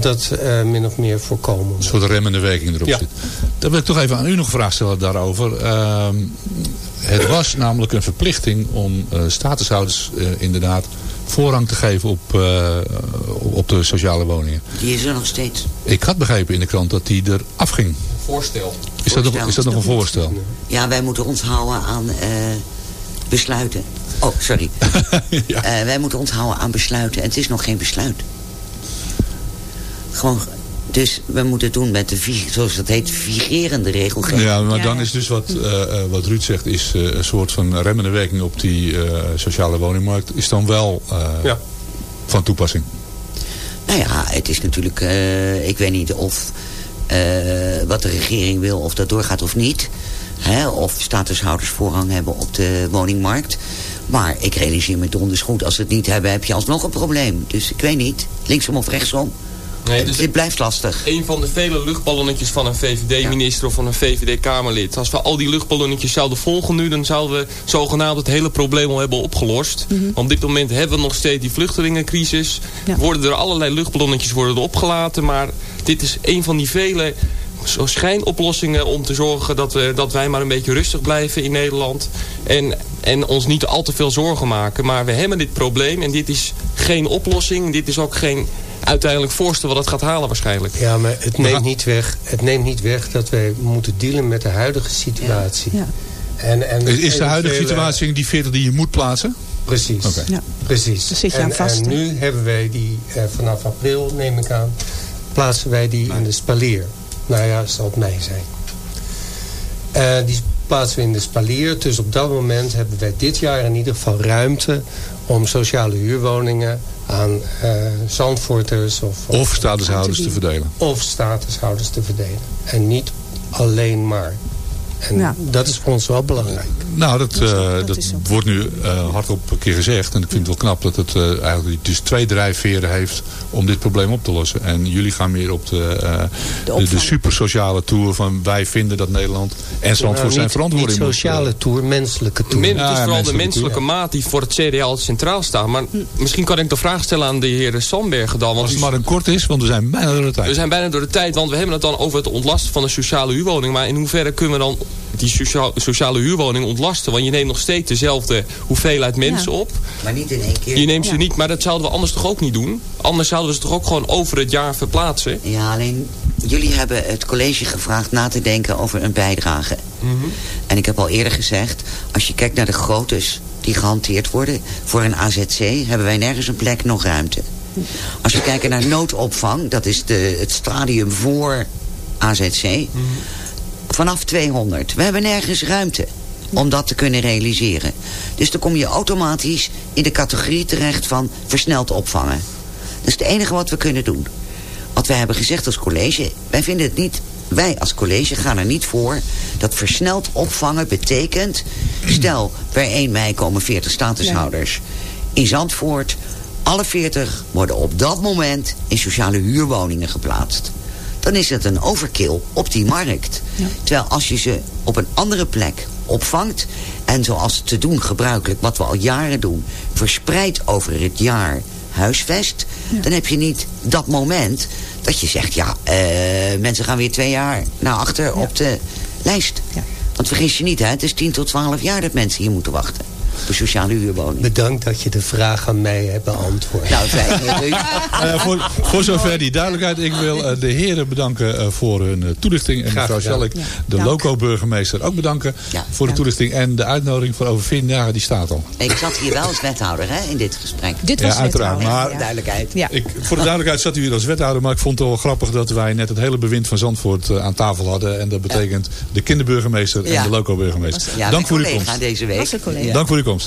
dat min of meer voorkomen Een soort remmende werking erop Ja. zit. Dan wil ik toch even aan u nog een vraag stellen daarover. Ehm, het was namelijk een verplichting om eh, statushouders eh, inderdaad voorrang te geven op, eh, op de sociale woningen. Die is er nog steeds. Ik had begrepen in de krant dat die er afging. Voorstel. Is dat, nog, Voorstel. is dat nog een voorstel? Ja, wij moeten ons houden aan eh, besluiten. Oh, sorry. *laughs* ja. Eh, wij moeten ons houden aan besluiten. En het is nog geen besluit. Gewoon, dus we moeten het doen met de, zoals dat heet, vigerende regelgeving. Ja, maar dan is dus wat, eh, eh, wat Ruud zegt, is eh, een soort van remmende werking op die eh, sociale woningmarkt, is dan wel eh, Ja. van toepassing. Nou ja, het is natuurlijk, eh, ik weet niet of eh, wat de regering wil, of dat doorgaat of niet. Hè, of statushouders voorrang hebben op de woningmarkt. Maar ik realiseer me donders goed, als ze het niet hebben, heb je alsnog een probleem. Dus ik weet niet, linksom of rechtsom. Nee, dus Dit blijft lastig. een van de vele luchtballonnetjes van een VVD-minister of van een VVD-Kamerlid. Als we al die luchtballonnetjes zouden volgen nu, dan zouden we zogenaamd het hele probleem al hebben opgelost. Want op dit moment hebben we nog steeds die vluchtelingencrisis. Ja. Worden er allerlei luchtballonnetjes worden er opgelaten, maar dit is een van die vele zo schijnoplossingen om te zorgen dat, we, dat wij maar een beetje rustig blijven in Nederland. En En ons niet al te veel zorgen maken. Maar we hebben dit probleem en dit is geen oplossing. Dit is ook geen uiteindelijk voorstel wat het gaat halen waarschijnlijk. Ja, maar het neemt niet weg, het neemt niet weg dat wij moeten dealen met de huidige situatie. Ja. En, en Is de huidige situatie die 40 die je moet plaatsen? Precies. Oké. Ja. Precies. Daar zit je aan en, vast, En nu hebben wij die, eh, vanaf april neem ik aan, plaatsen wij die in de spalier. Nou ja, zal het mei zijn. Eh, die plaatsen we in de spalier. Dus op dat moment hebben wij dit jaar in ieder geval ruimte om sociale huurwoningen aan eh Zandvoorters of, Of statushouders te verdelen? of statushouders te verdelen. En niet alleen maar. En Ja. dat is voor ons wel belangrijk. Nou, dat, eh, dat zo. wordt nu eh, hardop een keer gezegd. En ik vind het wel knap dat het eh, eigenlijk dus twee drijfveren heeft om dit probleem op te lossen. En jullie gaan meer op de, eh, de, de, supersociale tour van wij vinden dat Nederland en Zandvoort Nou, zijn verantwoording niet moet, sociale tour, menselijke tour. Men, het is vooral de menselijke maat die voor het CDA centraal staat. Maar misschien kan ik de vraag stellen aan de heer Sandbergen dan. Want Als het maar een kort is, want we zijn bijna door de tijd. we zijn bijna door de tijd, want we hebben het dan over het ontlasten van de sociale huurwoning. Maar in hoeverre kunnen we dan die socia- sociale huurwoning ontlasten? Want je neemt nog steeds dezelfde hoeveelheid mensen op. Maar niet in één keer. Je neemt ze Ja. niet, maar dat zouden we anders toch ook niet doen? Anders zouden we ze toch ook gewoon over het jaar verplaatsen? Ja, alleen jullie hebben het college gevraagd na te denken over een bijdrage. En ik heb al eerder gezegd, als je kijkt naar de groottes die gehanteerd worden voor een AZC, hebben wij nergens een plek nog ruimte. Als we kijken naar noodopvang, dat is de, het stadium voor AZC, vanaf 200. We hebben nergens ruimte om dat te kunnen realiseren. Dus dan kom je automatisch in de categorie terecht van versneld opvangen. Dat is het enige wat we kunnen doen. Wat wij hebben gezegd als college, wij vinden het niet... Wij als college gaan er niet voor dat versneld opvangen betekent... stel, per 1 mei komen 40 statushouders in Zandvoort... alle 40 worden op dat moment in sociale huurwoningen geplaatst. Dan is het een overkill op die markt. Terwijl als je ze op een andere plek opvangt... en zoals te doen gebruikelijk, wat we al jaren doen... verspreid over het jaar huisvest... dan heb je niet dat moment dat je zegt... ja, eh, mensen gaan weer twee jaar naar achter op de lijst. Want vergis je niet, hè, het is 10 tot 12 jaar dat mensen hier moeten wachten. Voor sociale huurwoningen. Bedankt dat je de vraag aan mij hebt beantwoord. Nou, fijn. *laughs* Nou ja, voor, voor zover die duidelijkheid. Ik wil eh, de heren bedanken eh, voor hun eh, toelichting. En mevrouw. Schelk, Ja. de loco-burgemeester, ook bedanken Ja. voor de toelichting. En de uitnodiging voor over 14 dagen, die staat al. Ik zat hier wel als wethouder hè, in dit gesprek. Dit was Ja, uiteraard, maar- Voor de duidelijkheid. Ik, voor de duidelijkheid zat u hier als wethouder. Maar ik vond het wel grappig dat wij net het hele bewind van Zandvoort aan tafel hadden. En dat betekent de kinderburgemeester en Ja. de loco-burgemeester. Ja, Dank voor uw komst. deze week. Dank voor uw komst. I'm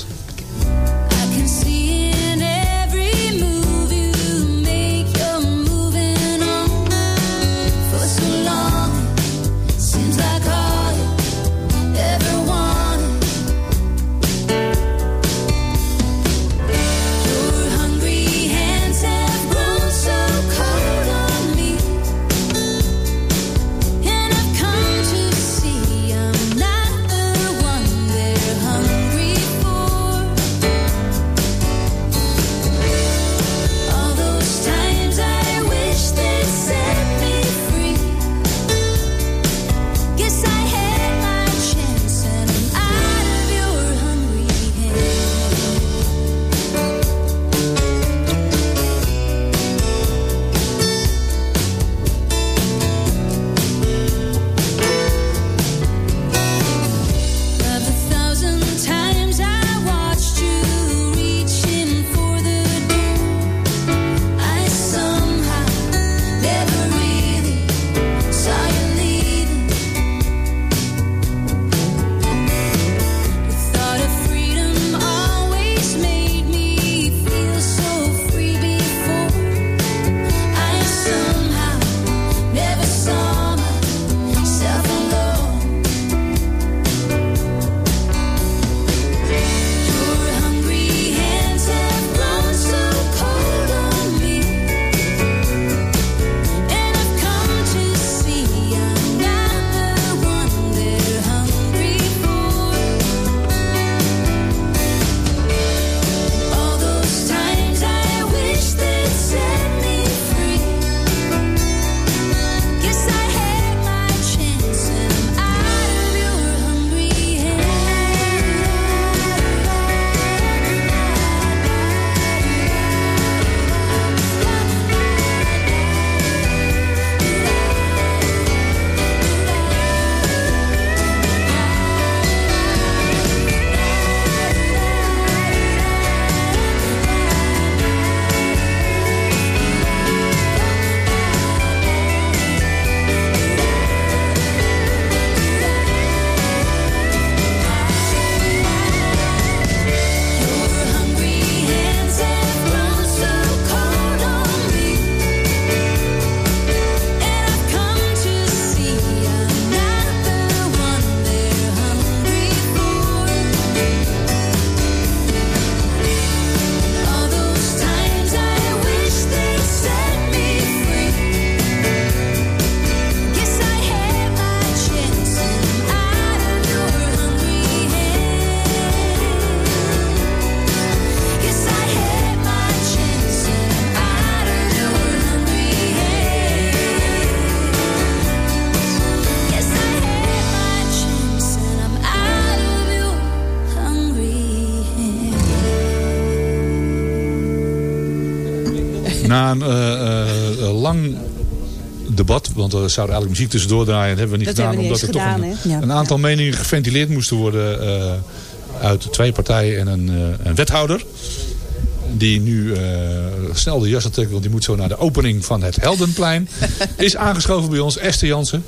want er zou eigenlijk muziek tussendoor draaien. Dat hebben we niet dat gedaan, omdat er toch een, ja. een, aantal meningen geventileerd moesten worden uit twee partijen en een, een wethouder die nu uh, snel de jas trekt, want die moet zo naar de opening van het Heldenplein. *laughs* is aangeschoven bij ons, Esther Jansen.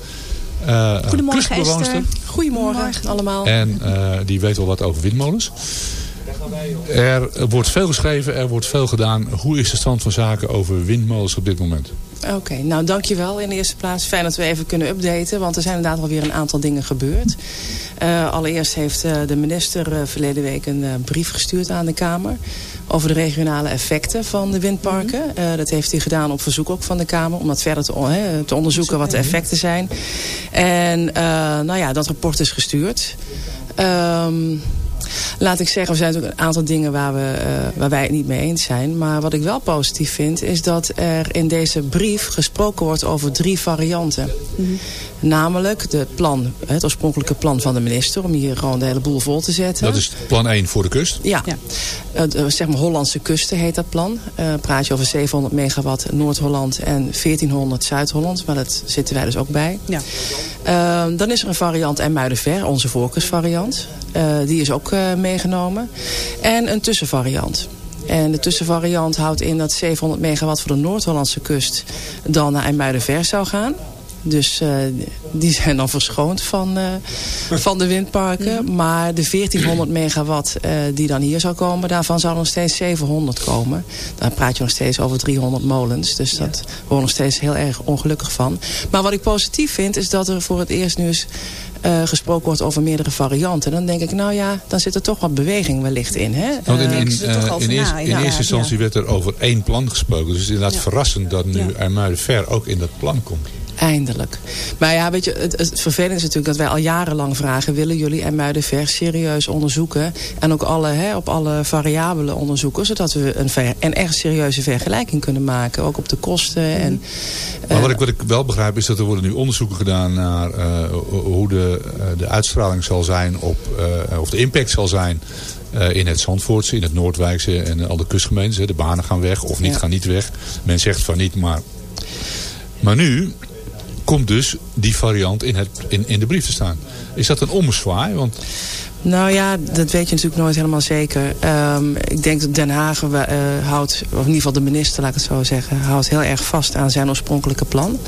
Uh, Goedemorgen Esther. Goedemorgen allemaal. En uh, die weet wel wat over windmolens. Er wordt veel geschreven, er wordt veel gedaan. Hoe is de stand van zaken over windmolens op dit moment? Oké, nou dankjewel in de eerste plaats. Fijn dat we even kunnen updaten, want er zijn inderdaad alweer een aantal dingen gebeurd. Uh, allereerst heeft uh, de minister uh, verleden week een brief gestuurd aan de Kamer over de regionale effecten van de windparken. -hmm. dat heeft hij gedaan op verzoek ook van de Kamer, om dat verder te, te onderzoeken wat de effecten zijn. En nou ja, dat rapport is gestuurd. Um, laat ik zeggen, er zijn natuurlijk een aantal dingen waar, we, uh, waar wij het niet mee eens zijn. Maar wat ik wel positief vind, is dat er in deze brief gesproken wordt over drie varianten. Mm -hmm. Namelijk de plan, het oorspronkelijke plan van de minister... om hier gewoon de hele boel vol te zetten. Dat is plan 1 voor de kust? Ja, ja. Uh, zeg maar Hollandse kusten heet dat plan. Uh, praat je over 700 megawatt Noord-Holland en 1400 Zuid-Holland. Maar dat zitten wij dus ook bij. Ja. Uh, dan is er een variant IJmuidenver, onze voorkeursvariant. die is ook meegenomen. En een tussenvariant. En de tussenvariant houdt in dat 700 megawatt voor de Noord-Hollandse kust dan naar IJmuidenver zou gaan. Dus uh, die zijn dan verschoond van, uh, van de windparken. Mhm. Maar de 1400 megawatt uh, die dan hier zou komen... daarvan zou nog steeds 700 komen. Dan praat je nog steeds over 300 molens. Dus dat ja. nog steeds heel erg ongelukkig van. Maar wat ik positief vind... is dat er voor het eerst nu eens uh, gesproken wordt over meerdere varianten. Dan denk ik, nou ja, dan zit er toch wat beweging wellicht in. Hè? Want in, in, uh, in, eerst, in eerste instantie ja. werd er over één plan gesproken. Dus het is inderdaad ja. verrassend dat nu ja. IJmuidenver ook in dat plan komt. Eindelijk. Maar ja, weet je, het, het vervelende is natuurlijk dat wij al jarenlang vragen... willen jullie en Muidenver serieus onderzoeken... en ook alle, hè, op alle variabelen onderzoeken... zodat we een, ver, een echt serieuze vergelijking kunnen maken. Ook op de kosten. En, uh, maar wat ik, wat ik wel begrijp is dat er worden nu onderzoeken gedaan... naar uh, hoe de, de uitstraling zal zijn op... Uh, of de impact zal zijn... Uh, in het Zandvoortse, in het Noordwijkse en al de kustgemeentes. De banen gaan weg of niet ja. gaan niet weg. Men zegt van niet, maar... Maar nu komt dus die variant in, het, in, in de brief te staan. Is dat een ommezwaai? Want nou ja, dat weet je natuurlijk nooit helemaal zeker. Um, ik denk dat Den Haag uh, houdt, of in ieder geval de minister, laat ik het zo zeggen, houdt heel erg vast aan zijn oorspronkelijke plan.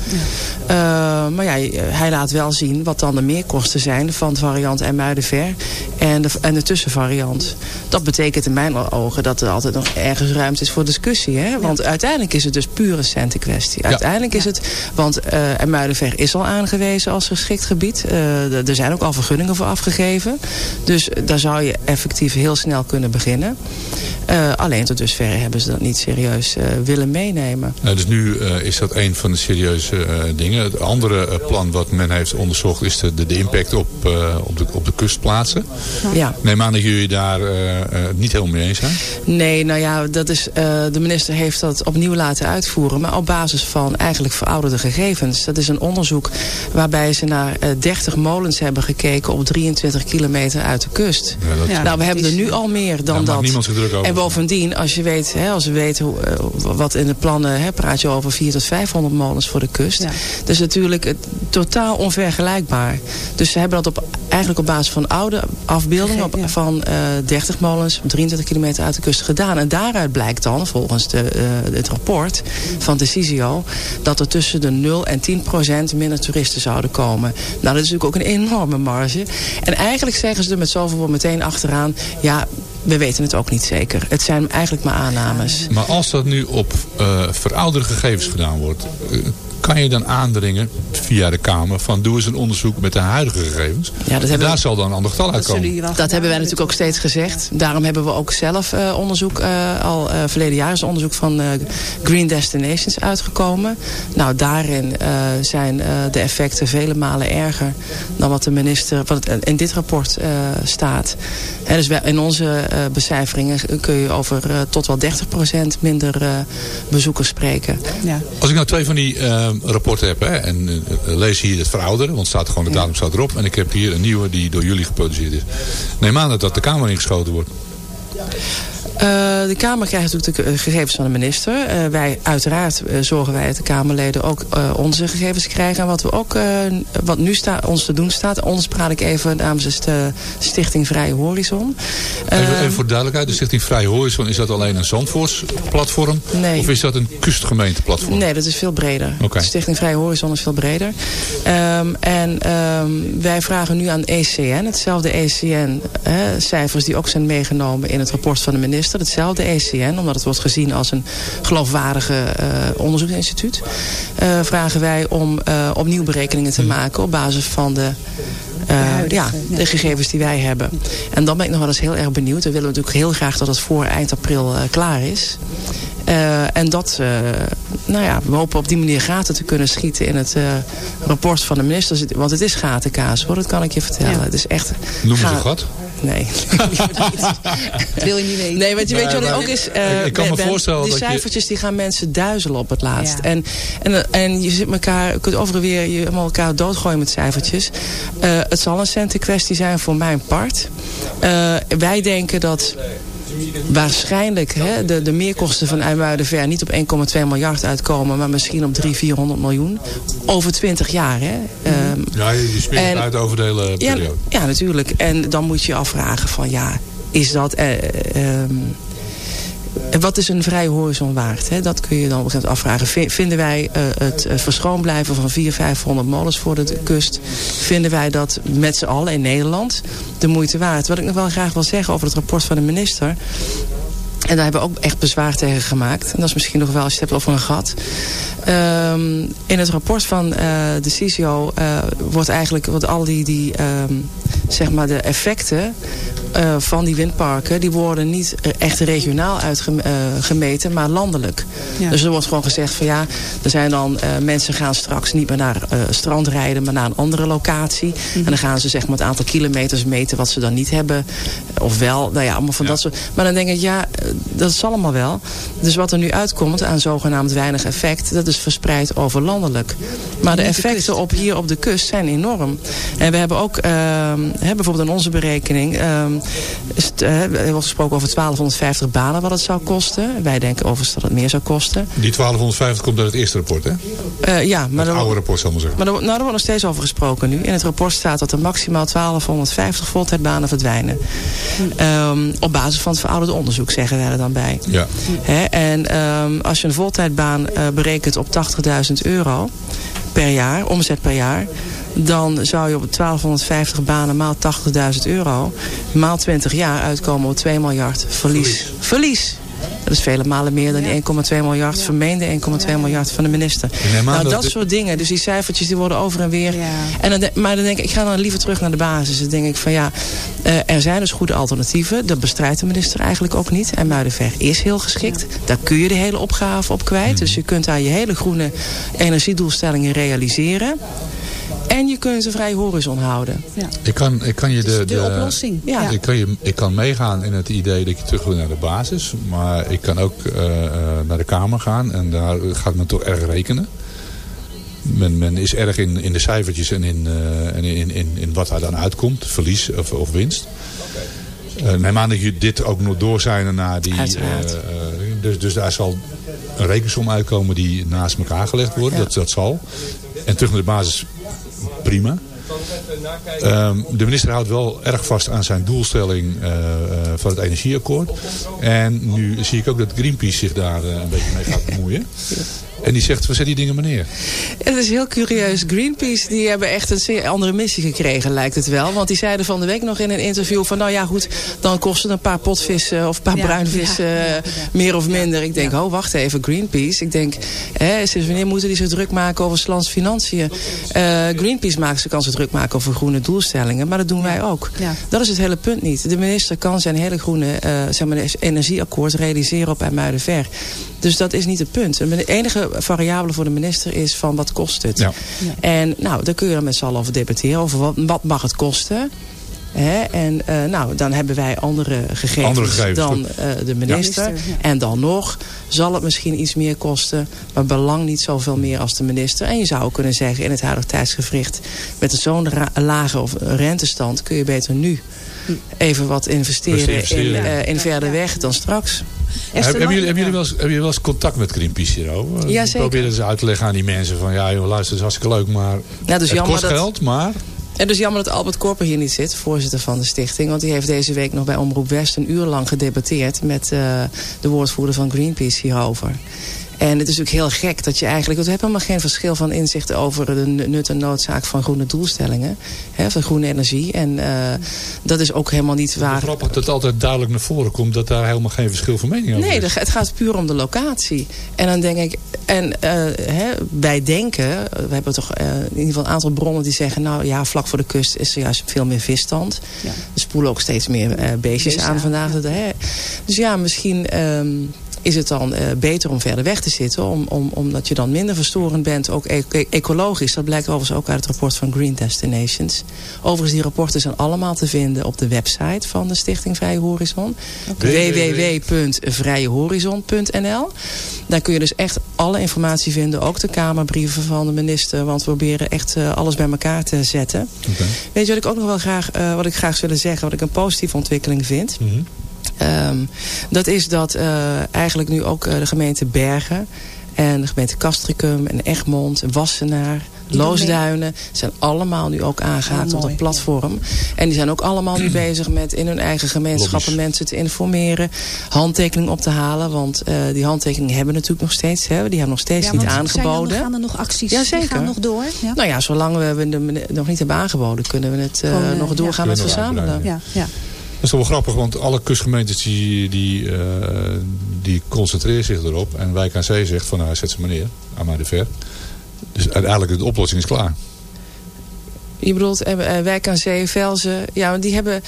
Ja. Uh, maar ja, hij laat wel zien wat dan de meerkosten zijn van variant en Muidenver en de, en de tussenvariant. Dat betekent in mijn ogen dat er altijd nog ergens ruimte is voor discussie. Hè? Want ja. uiteindelijk is het dus pure centenkwestie. Ja. Uiteindelijk is het, want uh, Muidenver is al aangewezen als geschikt gebied. er zijn ook al vergunningen voor afgegeven. Dus daar zou je effectief heel snel kunnen beginnen. Uh, alleen tot dusver hebben ze dat niet serieus uh, willen meenemen. Nou, dus nu uh, is dat een van de serieuze dingen. Het andere plan wat men heeft onderzocht is de, de, de impact op, op, de, op de kustplaatsen. Ja. Neem aan dat jullie daar niet helemaal mee eens zijn? Nee, nou ja, dat is, de minister heeft dat opnieuw laten uitvoeren. Maar op basis van eigenlijk verouderde gegevens. Dat is een onderzoek waarbij ze naar 30 molens hebben gekeken op 23 kilometer uit de kust. Ja, ja. Nou, we hebben er nu al meer dan dat. Niemand zich druk over. En bovendien, als je weet, hè, als we weten hoe, uh, wat in de plannen, hè, praat je over 400 tot 500 molens voor de kust. Ja. Dus natuurlijk het, totaal onvergelijkbaar. Dus ze hebben dat op, eigenlijk op basis van oude afbeeldingen op, ja. van uh, 30 molens, 23 kilometer uit de kust gedaan. En daaruit blijkt dan, volgens de, uh, het rapport van de CISIO, dat er tussen de 0 en 10 procent minder toeristen zouden komen. Nou, dat is natuurlijk ook een enorme marge. En eigenlijk zeggen ze er met zoveel meteen achteraan, ja, we weten het ook niet zeker. Het zijn eigenlijk maar aannames. Maar als dat nu op uh, verouderde gegevens gedaan wordt... Kan je dan aandringen via de Kamer van doe eens een onderzoek met de huidige gegevens. Ja, dat en daar we, zal dan een ander getal uitkomen. Dat, dat hebben wij natuurlijk ook steeds gezegd. Daarom hebben we ook zelf uh, onderzoek, uh, al uh, verleden jaar is onderzoek van Green Destinations uitgekomen. Nou, daarin zijn de effecten vele malen erger dan wat de minister, wat in dit rapport staat. En dus in onze becijferingen kun je over tot wel 30% minder bezoekers spreken. Ja. Als ik nou twee van die rapporten heb. Hè, en uh, lees hier het verouderen, want staat gewoon de datum staat erop. En ik heb hier een nieuwe die door jullie geproduceerd is. Neem aan dat dat de Kamer ingeschoten wordt. De Kamer krijgt natuurlijk de gegevens van de minister. Uh, wij uiteraard uh, zorgen wij dat de Kamerleden ook onze gegevens krijgen. En wat, we ook, wat nu ons te doen staat, ons praat ik even namens de Stichting Vrije Horizon. Even, even, voor duidelijkheid, de Stichting Vrije Horizon, is dat alleen een Zandvoortsplatform? Nee. Of is dat een kustgemeenteplatform? Nee, dat is veel breder. Okay. De Stichting Vrije Horizon is veel breder. Um, en um, wij vragen nu aan ECN, hetzelfde ECN, cijfers die ook zijn meegenomen in het rapport van de minister. Hetzelfde ECN, omdat het wordt gezien als een geloofwaardige uh, onderzoeksinstituut. Uh, vragen wij om uh, opnieuw berekeningen te maken op basis van de uh, ja, de gegevens die wij hebben. En dan ben ik nog wel eens heel erg benieuwd. We willen natuurlijk heel graag dat het voor eind april uh, klaar is. Uh, en dat, nou ja, we hopen op die manier gaten te kunnen schieten in het rapport van de minister. Want het is gatenkaas hoor, dat kan ik je vertellen. Ja. Het is echt... Noem eens een gat. Nee. dat *laughs* wil je niet weten. Nee, wat je weet wat ook is... Uh, ik kan me ben, voorstellen die dat cijfertjes je... die gaan mensen duizelen op het laatst. Ja. En, en, en je zit elkaar, je kunt over weer je helemaal elkaar doodgooien met cijfertjes. Uh, het zal een centenkwestie zijn voor mijn part. Uh, wij denken dat waarschijnlijk hè, de, de meerkosten van IJmuidenver niet op 1,2 miljard uitkomen, maar misschien op 300, 400 miljoen. Over 20 jaar. Hè. Um, ja, je, spint het uit over de hele periode. Ja, ja, natuurlijk. En dan moet je je afvragen van ja, is dat... Uh, um, wat is een vrije horizon waard? Hè? Dat kun je dan afvragen. Vinden wij uh, het uh, verschoon blijven van 400, 500 molens voor de kust... vinden wij dat met z'n allen in Nederland de moeite waard? Wat ik nog wel graag wil zeggen over het rapport van de minister... En daar hebben we ook echt bezwaar tegen gemaakt. En dat is misschien nog wel als je het hebt over een gat. Um, in het rapport van uh, de CISO uh, wordt eigenlijk wordt al die, die um, zeg maar de effecten uh, van die windparken, die worden niet echt regionaal uitgemeten, maar landelijk. Ja. Dus er wordt gewoon gezegd van ja, er zijn dan mensen gaan straks niet meer naar strand rijden, maar naar een andere locatie. Mm -hmm. En dan gaan ze zeg maar het aantal kilometers meten wat ze dan niet hebben. Of wel, nou ja, allemaal van ja. dat soort. Maar dan denk ik, ja, dat is allemaal wel. Dus wat er nu uitkomt aan zogenaamd weinig effect, dat is verspreid over landelijk. Maar de effecten op hier op de kust zijn enorm. En we hebben ook, uh, bijvoorbeeld in onze berekening, uh, is het, uh, er wordt gesproken over 1250 banen wat het zou kosten. Wij denken overigens dat het meer zou kosten. Die 1250 komt uit het eerste rapport, hè? Uh, ja, maar het oude rapport, zal ik maar zeggen. Maar er, nou, er wordt nog steeds over gesproken nu. In het rapport staat dat er maximaal 1250 voltijdbanen verdwijnen. Um, op basis van het verouderde onderzoek, zeggen wij er dan bij. Ja. He, en um, als je een voltijdbaan uh, berekent op 80.000 euro per jaar, omzet per jaar... dan zou je op 1250 banen maal 80.000 euro... maal 20 jaar uitkomen op 2 miljard verlies. Verlies. verlies. Dat is vele malen meer dan die 1,2 miljard, vermeende 1,2 miljard van de minister. Nou, dat, soort dingen. Dus die cijfertjes die worden over en weer. En dan, maar dan denk ik, ik ga dan liever terug naar de basis. Dan denk ik van ja, uh, er zijn dus goede alternatieven. Dat bestrijdt de minister eigenlijk ook niet. En Muidenver is heel geschikt. Daar kun je de hele opgave op kwijt. Mm. Dus je kunt daar je hele groene energiedoelstellingen realiseren. En je kunt een vrij horizon houden. Ja. Ik, kan, ik kan je de, de, de oplossing. Ja. Ik, kan je, ik kan meegaan in het idee dat je terug wil naar de basis. Maar ik kan ook uh, uh, naar de Kamer gaan. En daar gaat men toch erg rekenen. Men, men is erg in, in de cijfertjes en, in, uh, en in, in, in wat daar dan uitkomt. Verlies of, of winst. Uh, neem aan dat je dit ook nog door zijn naar die... Uh, dus, dus daar zal een rekensom uitkomen die naast elkaar gelegd wordt. Ja. Dat, dat zal. En terug naar de basis prima. Um, de minister houdt wel erg vast aan zijn doelstelling uh, uh, van het energieakkoord. En nu zie ik ook dat Greenpeace zich daar uh, een beetje mee gaat bemoeien. En die zegt, we zetten die dingen maar neer. Het is heel curieus. Greenpeace die hebben echt een zeer andere missie gekregen, lijkt het wel. Want die zeiden van de week nog in een interview van... nou ja, goed, dan kost het een paar potvissen of een paar ja, bruinvissen ja, ja, meer of minder. Ik denk, oh, wacht even, Greenpeace. Ik denk, hè, sinds wanneer moeten die zich druk maken over Slans financiën? Uh, Greenpeace maakt zich kan zich druk maken over groene doelstellingen. Maar dat doen wij ook. Dat is het hele punt niet. De minister kan zijn hele groene uh, zeg maar, energieakkoord realiseren op IJmuidenver. Dus dat is niet het punt. De enige variabele voor de minister is van wat kost het. Ja. En nou, daar kun je met z'n allen over debatteren. Over wat, wat mag het kosten. Hè? En nou, dan hebben wij andere gegevens, andere gegevens dan de minister. En dan nog zal het misschien iets meer kosten, maar belang niet zoveel meer als de minister. En je zou kunnen zeggen, in het huidige tijdsgevricht, met zo'n lage of rentestand kun je beter nu even wat investeren, in, uh, in verder weg dan straks. hebben, jullie, hebben, jullie wel eens, hebben jullie wel eens contact met Greenpeace hierover? Ja, zeker. Proberen ze uit te leggen aan die mensen van... ja, joh, luister, het is hartstikke leuk, maar ja, dus het kost dat, geld, maar... En dus jammer dat Albert Korper hier niet zit, voorzitter van de stichting. Want die heeft deze week nog bij Omroep West een uur lang gedebatteerd... met uh, de woordvoerder van Greenpeace hierover. En het is natuurlijk heel gek dat je eigenlijk... we hebben helemaal geen verschil van inzicht over de nut en noodzaak van groene doelstellingen. Hè, van groene energie. En uh, dat is ook helemaal niet waar... Grappig dat het altijd duidelijk naar voren komt dat daar helemaal geen verschil van mening over nee, is. Nee, het gaat puur om de locatie. En dan denk ik... En uh, hè, wij denken... We hebben toch uh, in ieder geval een aantal bronnen die zeggen... nou ja, vlak voor de kust is er juist veel meer visstand. Ja. Er spoelen ook steeds meer beestjes aan vandaag. Ja. Dus ja, misschien... Um, is het dan uh, beter om verder weg te zitten. Om, om, omdat je dan minder verstorend bent. Ook e ecologisch. Dat blijkt overigens ook uit het rapport van Green Destinations. Overigens, die rapporten zijn allemaal te vinden op de website van de Stichting Vrije Horizon. Okay. www.vrijehorizon.nl Daar kun je dus echt alle informatie vinden. Ook de Kamerbrieven van de minister. Want we proberen echt uh, alles bij elkaar te zetten. Okay. Weet je wat ik ook nog wel graag, uh, wat ik graag zou willen zeggen. Wat ik een positieve ontwikkeling vind. Mm -hmm. Um, dat is dat uh, eigenlijk nu ook uh, de gemeente Bergen en de gemeente Castricum en Egmond en Wassenaar, Loosduinen zijn allemaal nu ook aangehaakt op dat platform. En die zijn ook allemaal nu bezig met in hun eigen gemeenschappen mensen te informeren. Handtekening op te halen. Want uh, die handtekeningen hebben we natuurlijk nog steeds. Hè, die hebben nog steeds ja, niet aangeboden. Zijn er, gaan er nog acties? Ja, zeker. Die gaan nog door? Ja? Nou ja, zolang we het nog niet hebben aangeboden kunnen we het uh, Gewoon, nog doorgaan ja. met verzamelen. Ja, ja. Dat is toch wel grappig, want alle kustgemeentes die, die, uh, die concentreren zich erop. En Wijk aan Zee zegt van nou, zet ze maar neer, aan mij de ver. Dus uiteindelijk de oplossing is klaar. Je bedoelt uh, Wijk aan Zee, Velzen. Ja, die, hebben,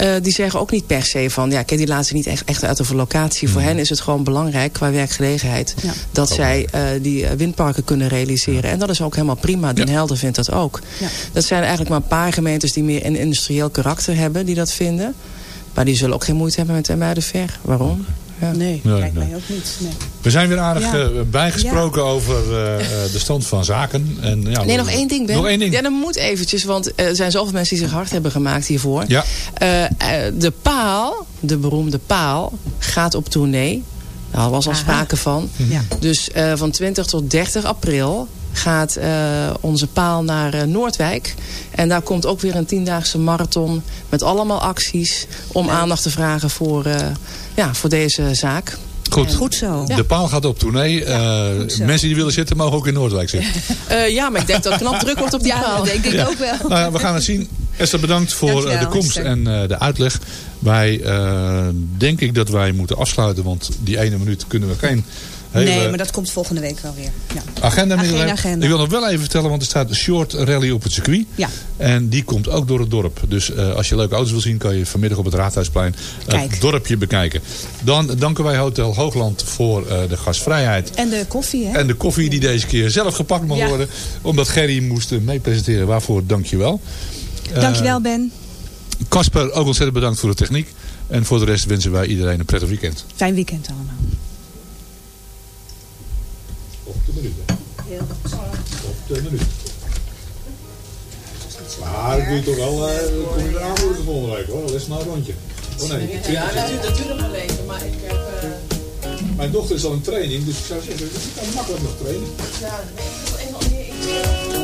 uh, die zeggen ook niet per se van... ja, ken die laatste niet echt, echt uit over locatie. Voor hen is het gewoon belangrijk qua werkgelegenheid... Ja. dat oh. zij uh, die windparken kunnen realiseren. En dat is ook helemaal prima. Den ja. Helder vindt dat ook. Ja. Dat zijn eigenlijk maar een paar gemeentes... die meer een industrieel karakter hebben, die dat vinden. Maar die zullen ook geen moeite hebben met Muidenver. Waarom? Ja. Nee, nee, lijkt nee. mij ook niet. Nee. We zijn weer aardig ja. uh, bijgesproken ja. over uh, de stand van zaken. En, ja, nee, nog één ding, Ben. Nog één ding. Ja, dan moet eventjes, want er zijn zoveel mensen die zich hard hebben gemaakt hiervoor. Ja. Uh, de paal, de beroemde paal, gaat op tournee. Daar was al Aha. sprake van. Ja. Dus van 20 tot 30 april gaat uh, onze paal naar uh, Noordwijk. En daar komt ook weer een tiendaagse marathon met allemaal acties om aandacht te vragen voor, uh, ja, voor deze zaak. Goed. En goed zo. De paal gaat op tournee. Ja, mensen die willen zitten mogen ook in Noordwijk zitten. *laughs* ja, maar ik denk dat het knap druk wordt op die ja, paal. dat denk ik ja. ook wel. Nou ja, we gaan het zien. Esther, bedankt voor de komst Esther. en de uitleg. Wij denk ik dat wij moeten afsluiten, want die ene minuut kunnen we geen Hele nee, maar dat komt volgende week wel weer. Ja. Agenda, agenda, agenda. Ik wil nog wel even vertellen, want er staat een short rally op het circuit. Ja. En die komt ook door het dorp. Dus uh, als je leuke auto's wil zien, kan je vanmiddag op het Raadhuisplein Kijk. het dorpje bekijken. Dan danken wij Hotel Hoogland voor uh, de gastvrijheid. En de koffie, hè? En de koffie die deze keer zelf gepakt mag ja. worden. Omdat Gerry moest mee presenteren. Waarvoor dank je wel. Dankjewel, Ben. Casper, ook ontzettend bedankt voor de techniek. En voor de rest wensen wij iedereen een prettig weekend. Fijn weekend allemaal. De minuut. Heel Op de minuut. Maar ik doe toch wel, uh, kom je eraan voor de volgende week hoor. Dat is maar een rondje. Oh nee. Ja, dat duurt, dat duurt nog wel even, maar ik heb... Uh... Mijn dochter is al in training, dus ik zou zeggen, ik kan makkelijk nog trainen. Ja, nee, ik wil even meer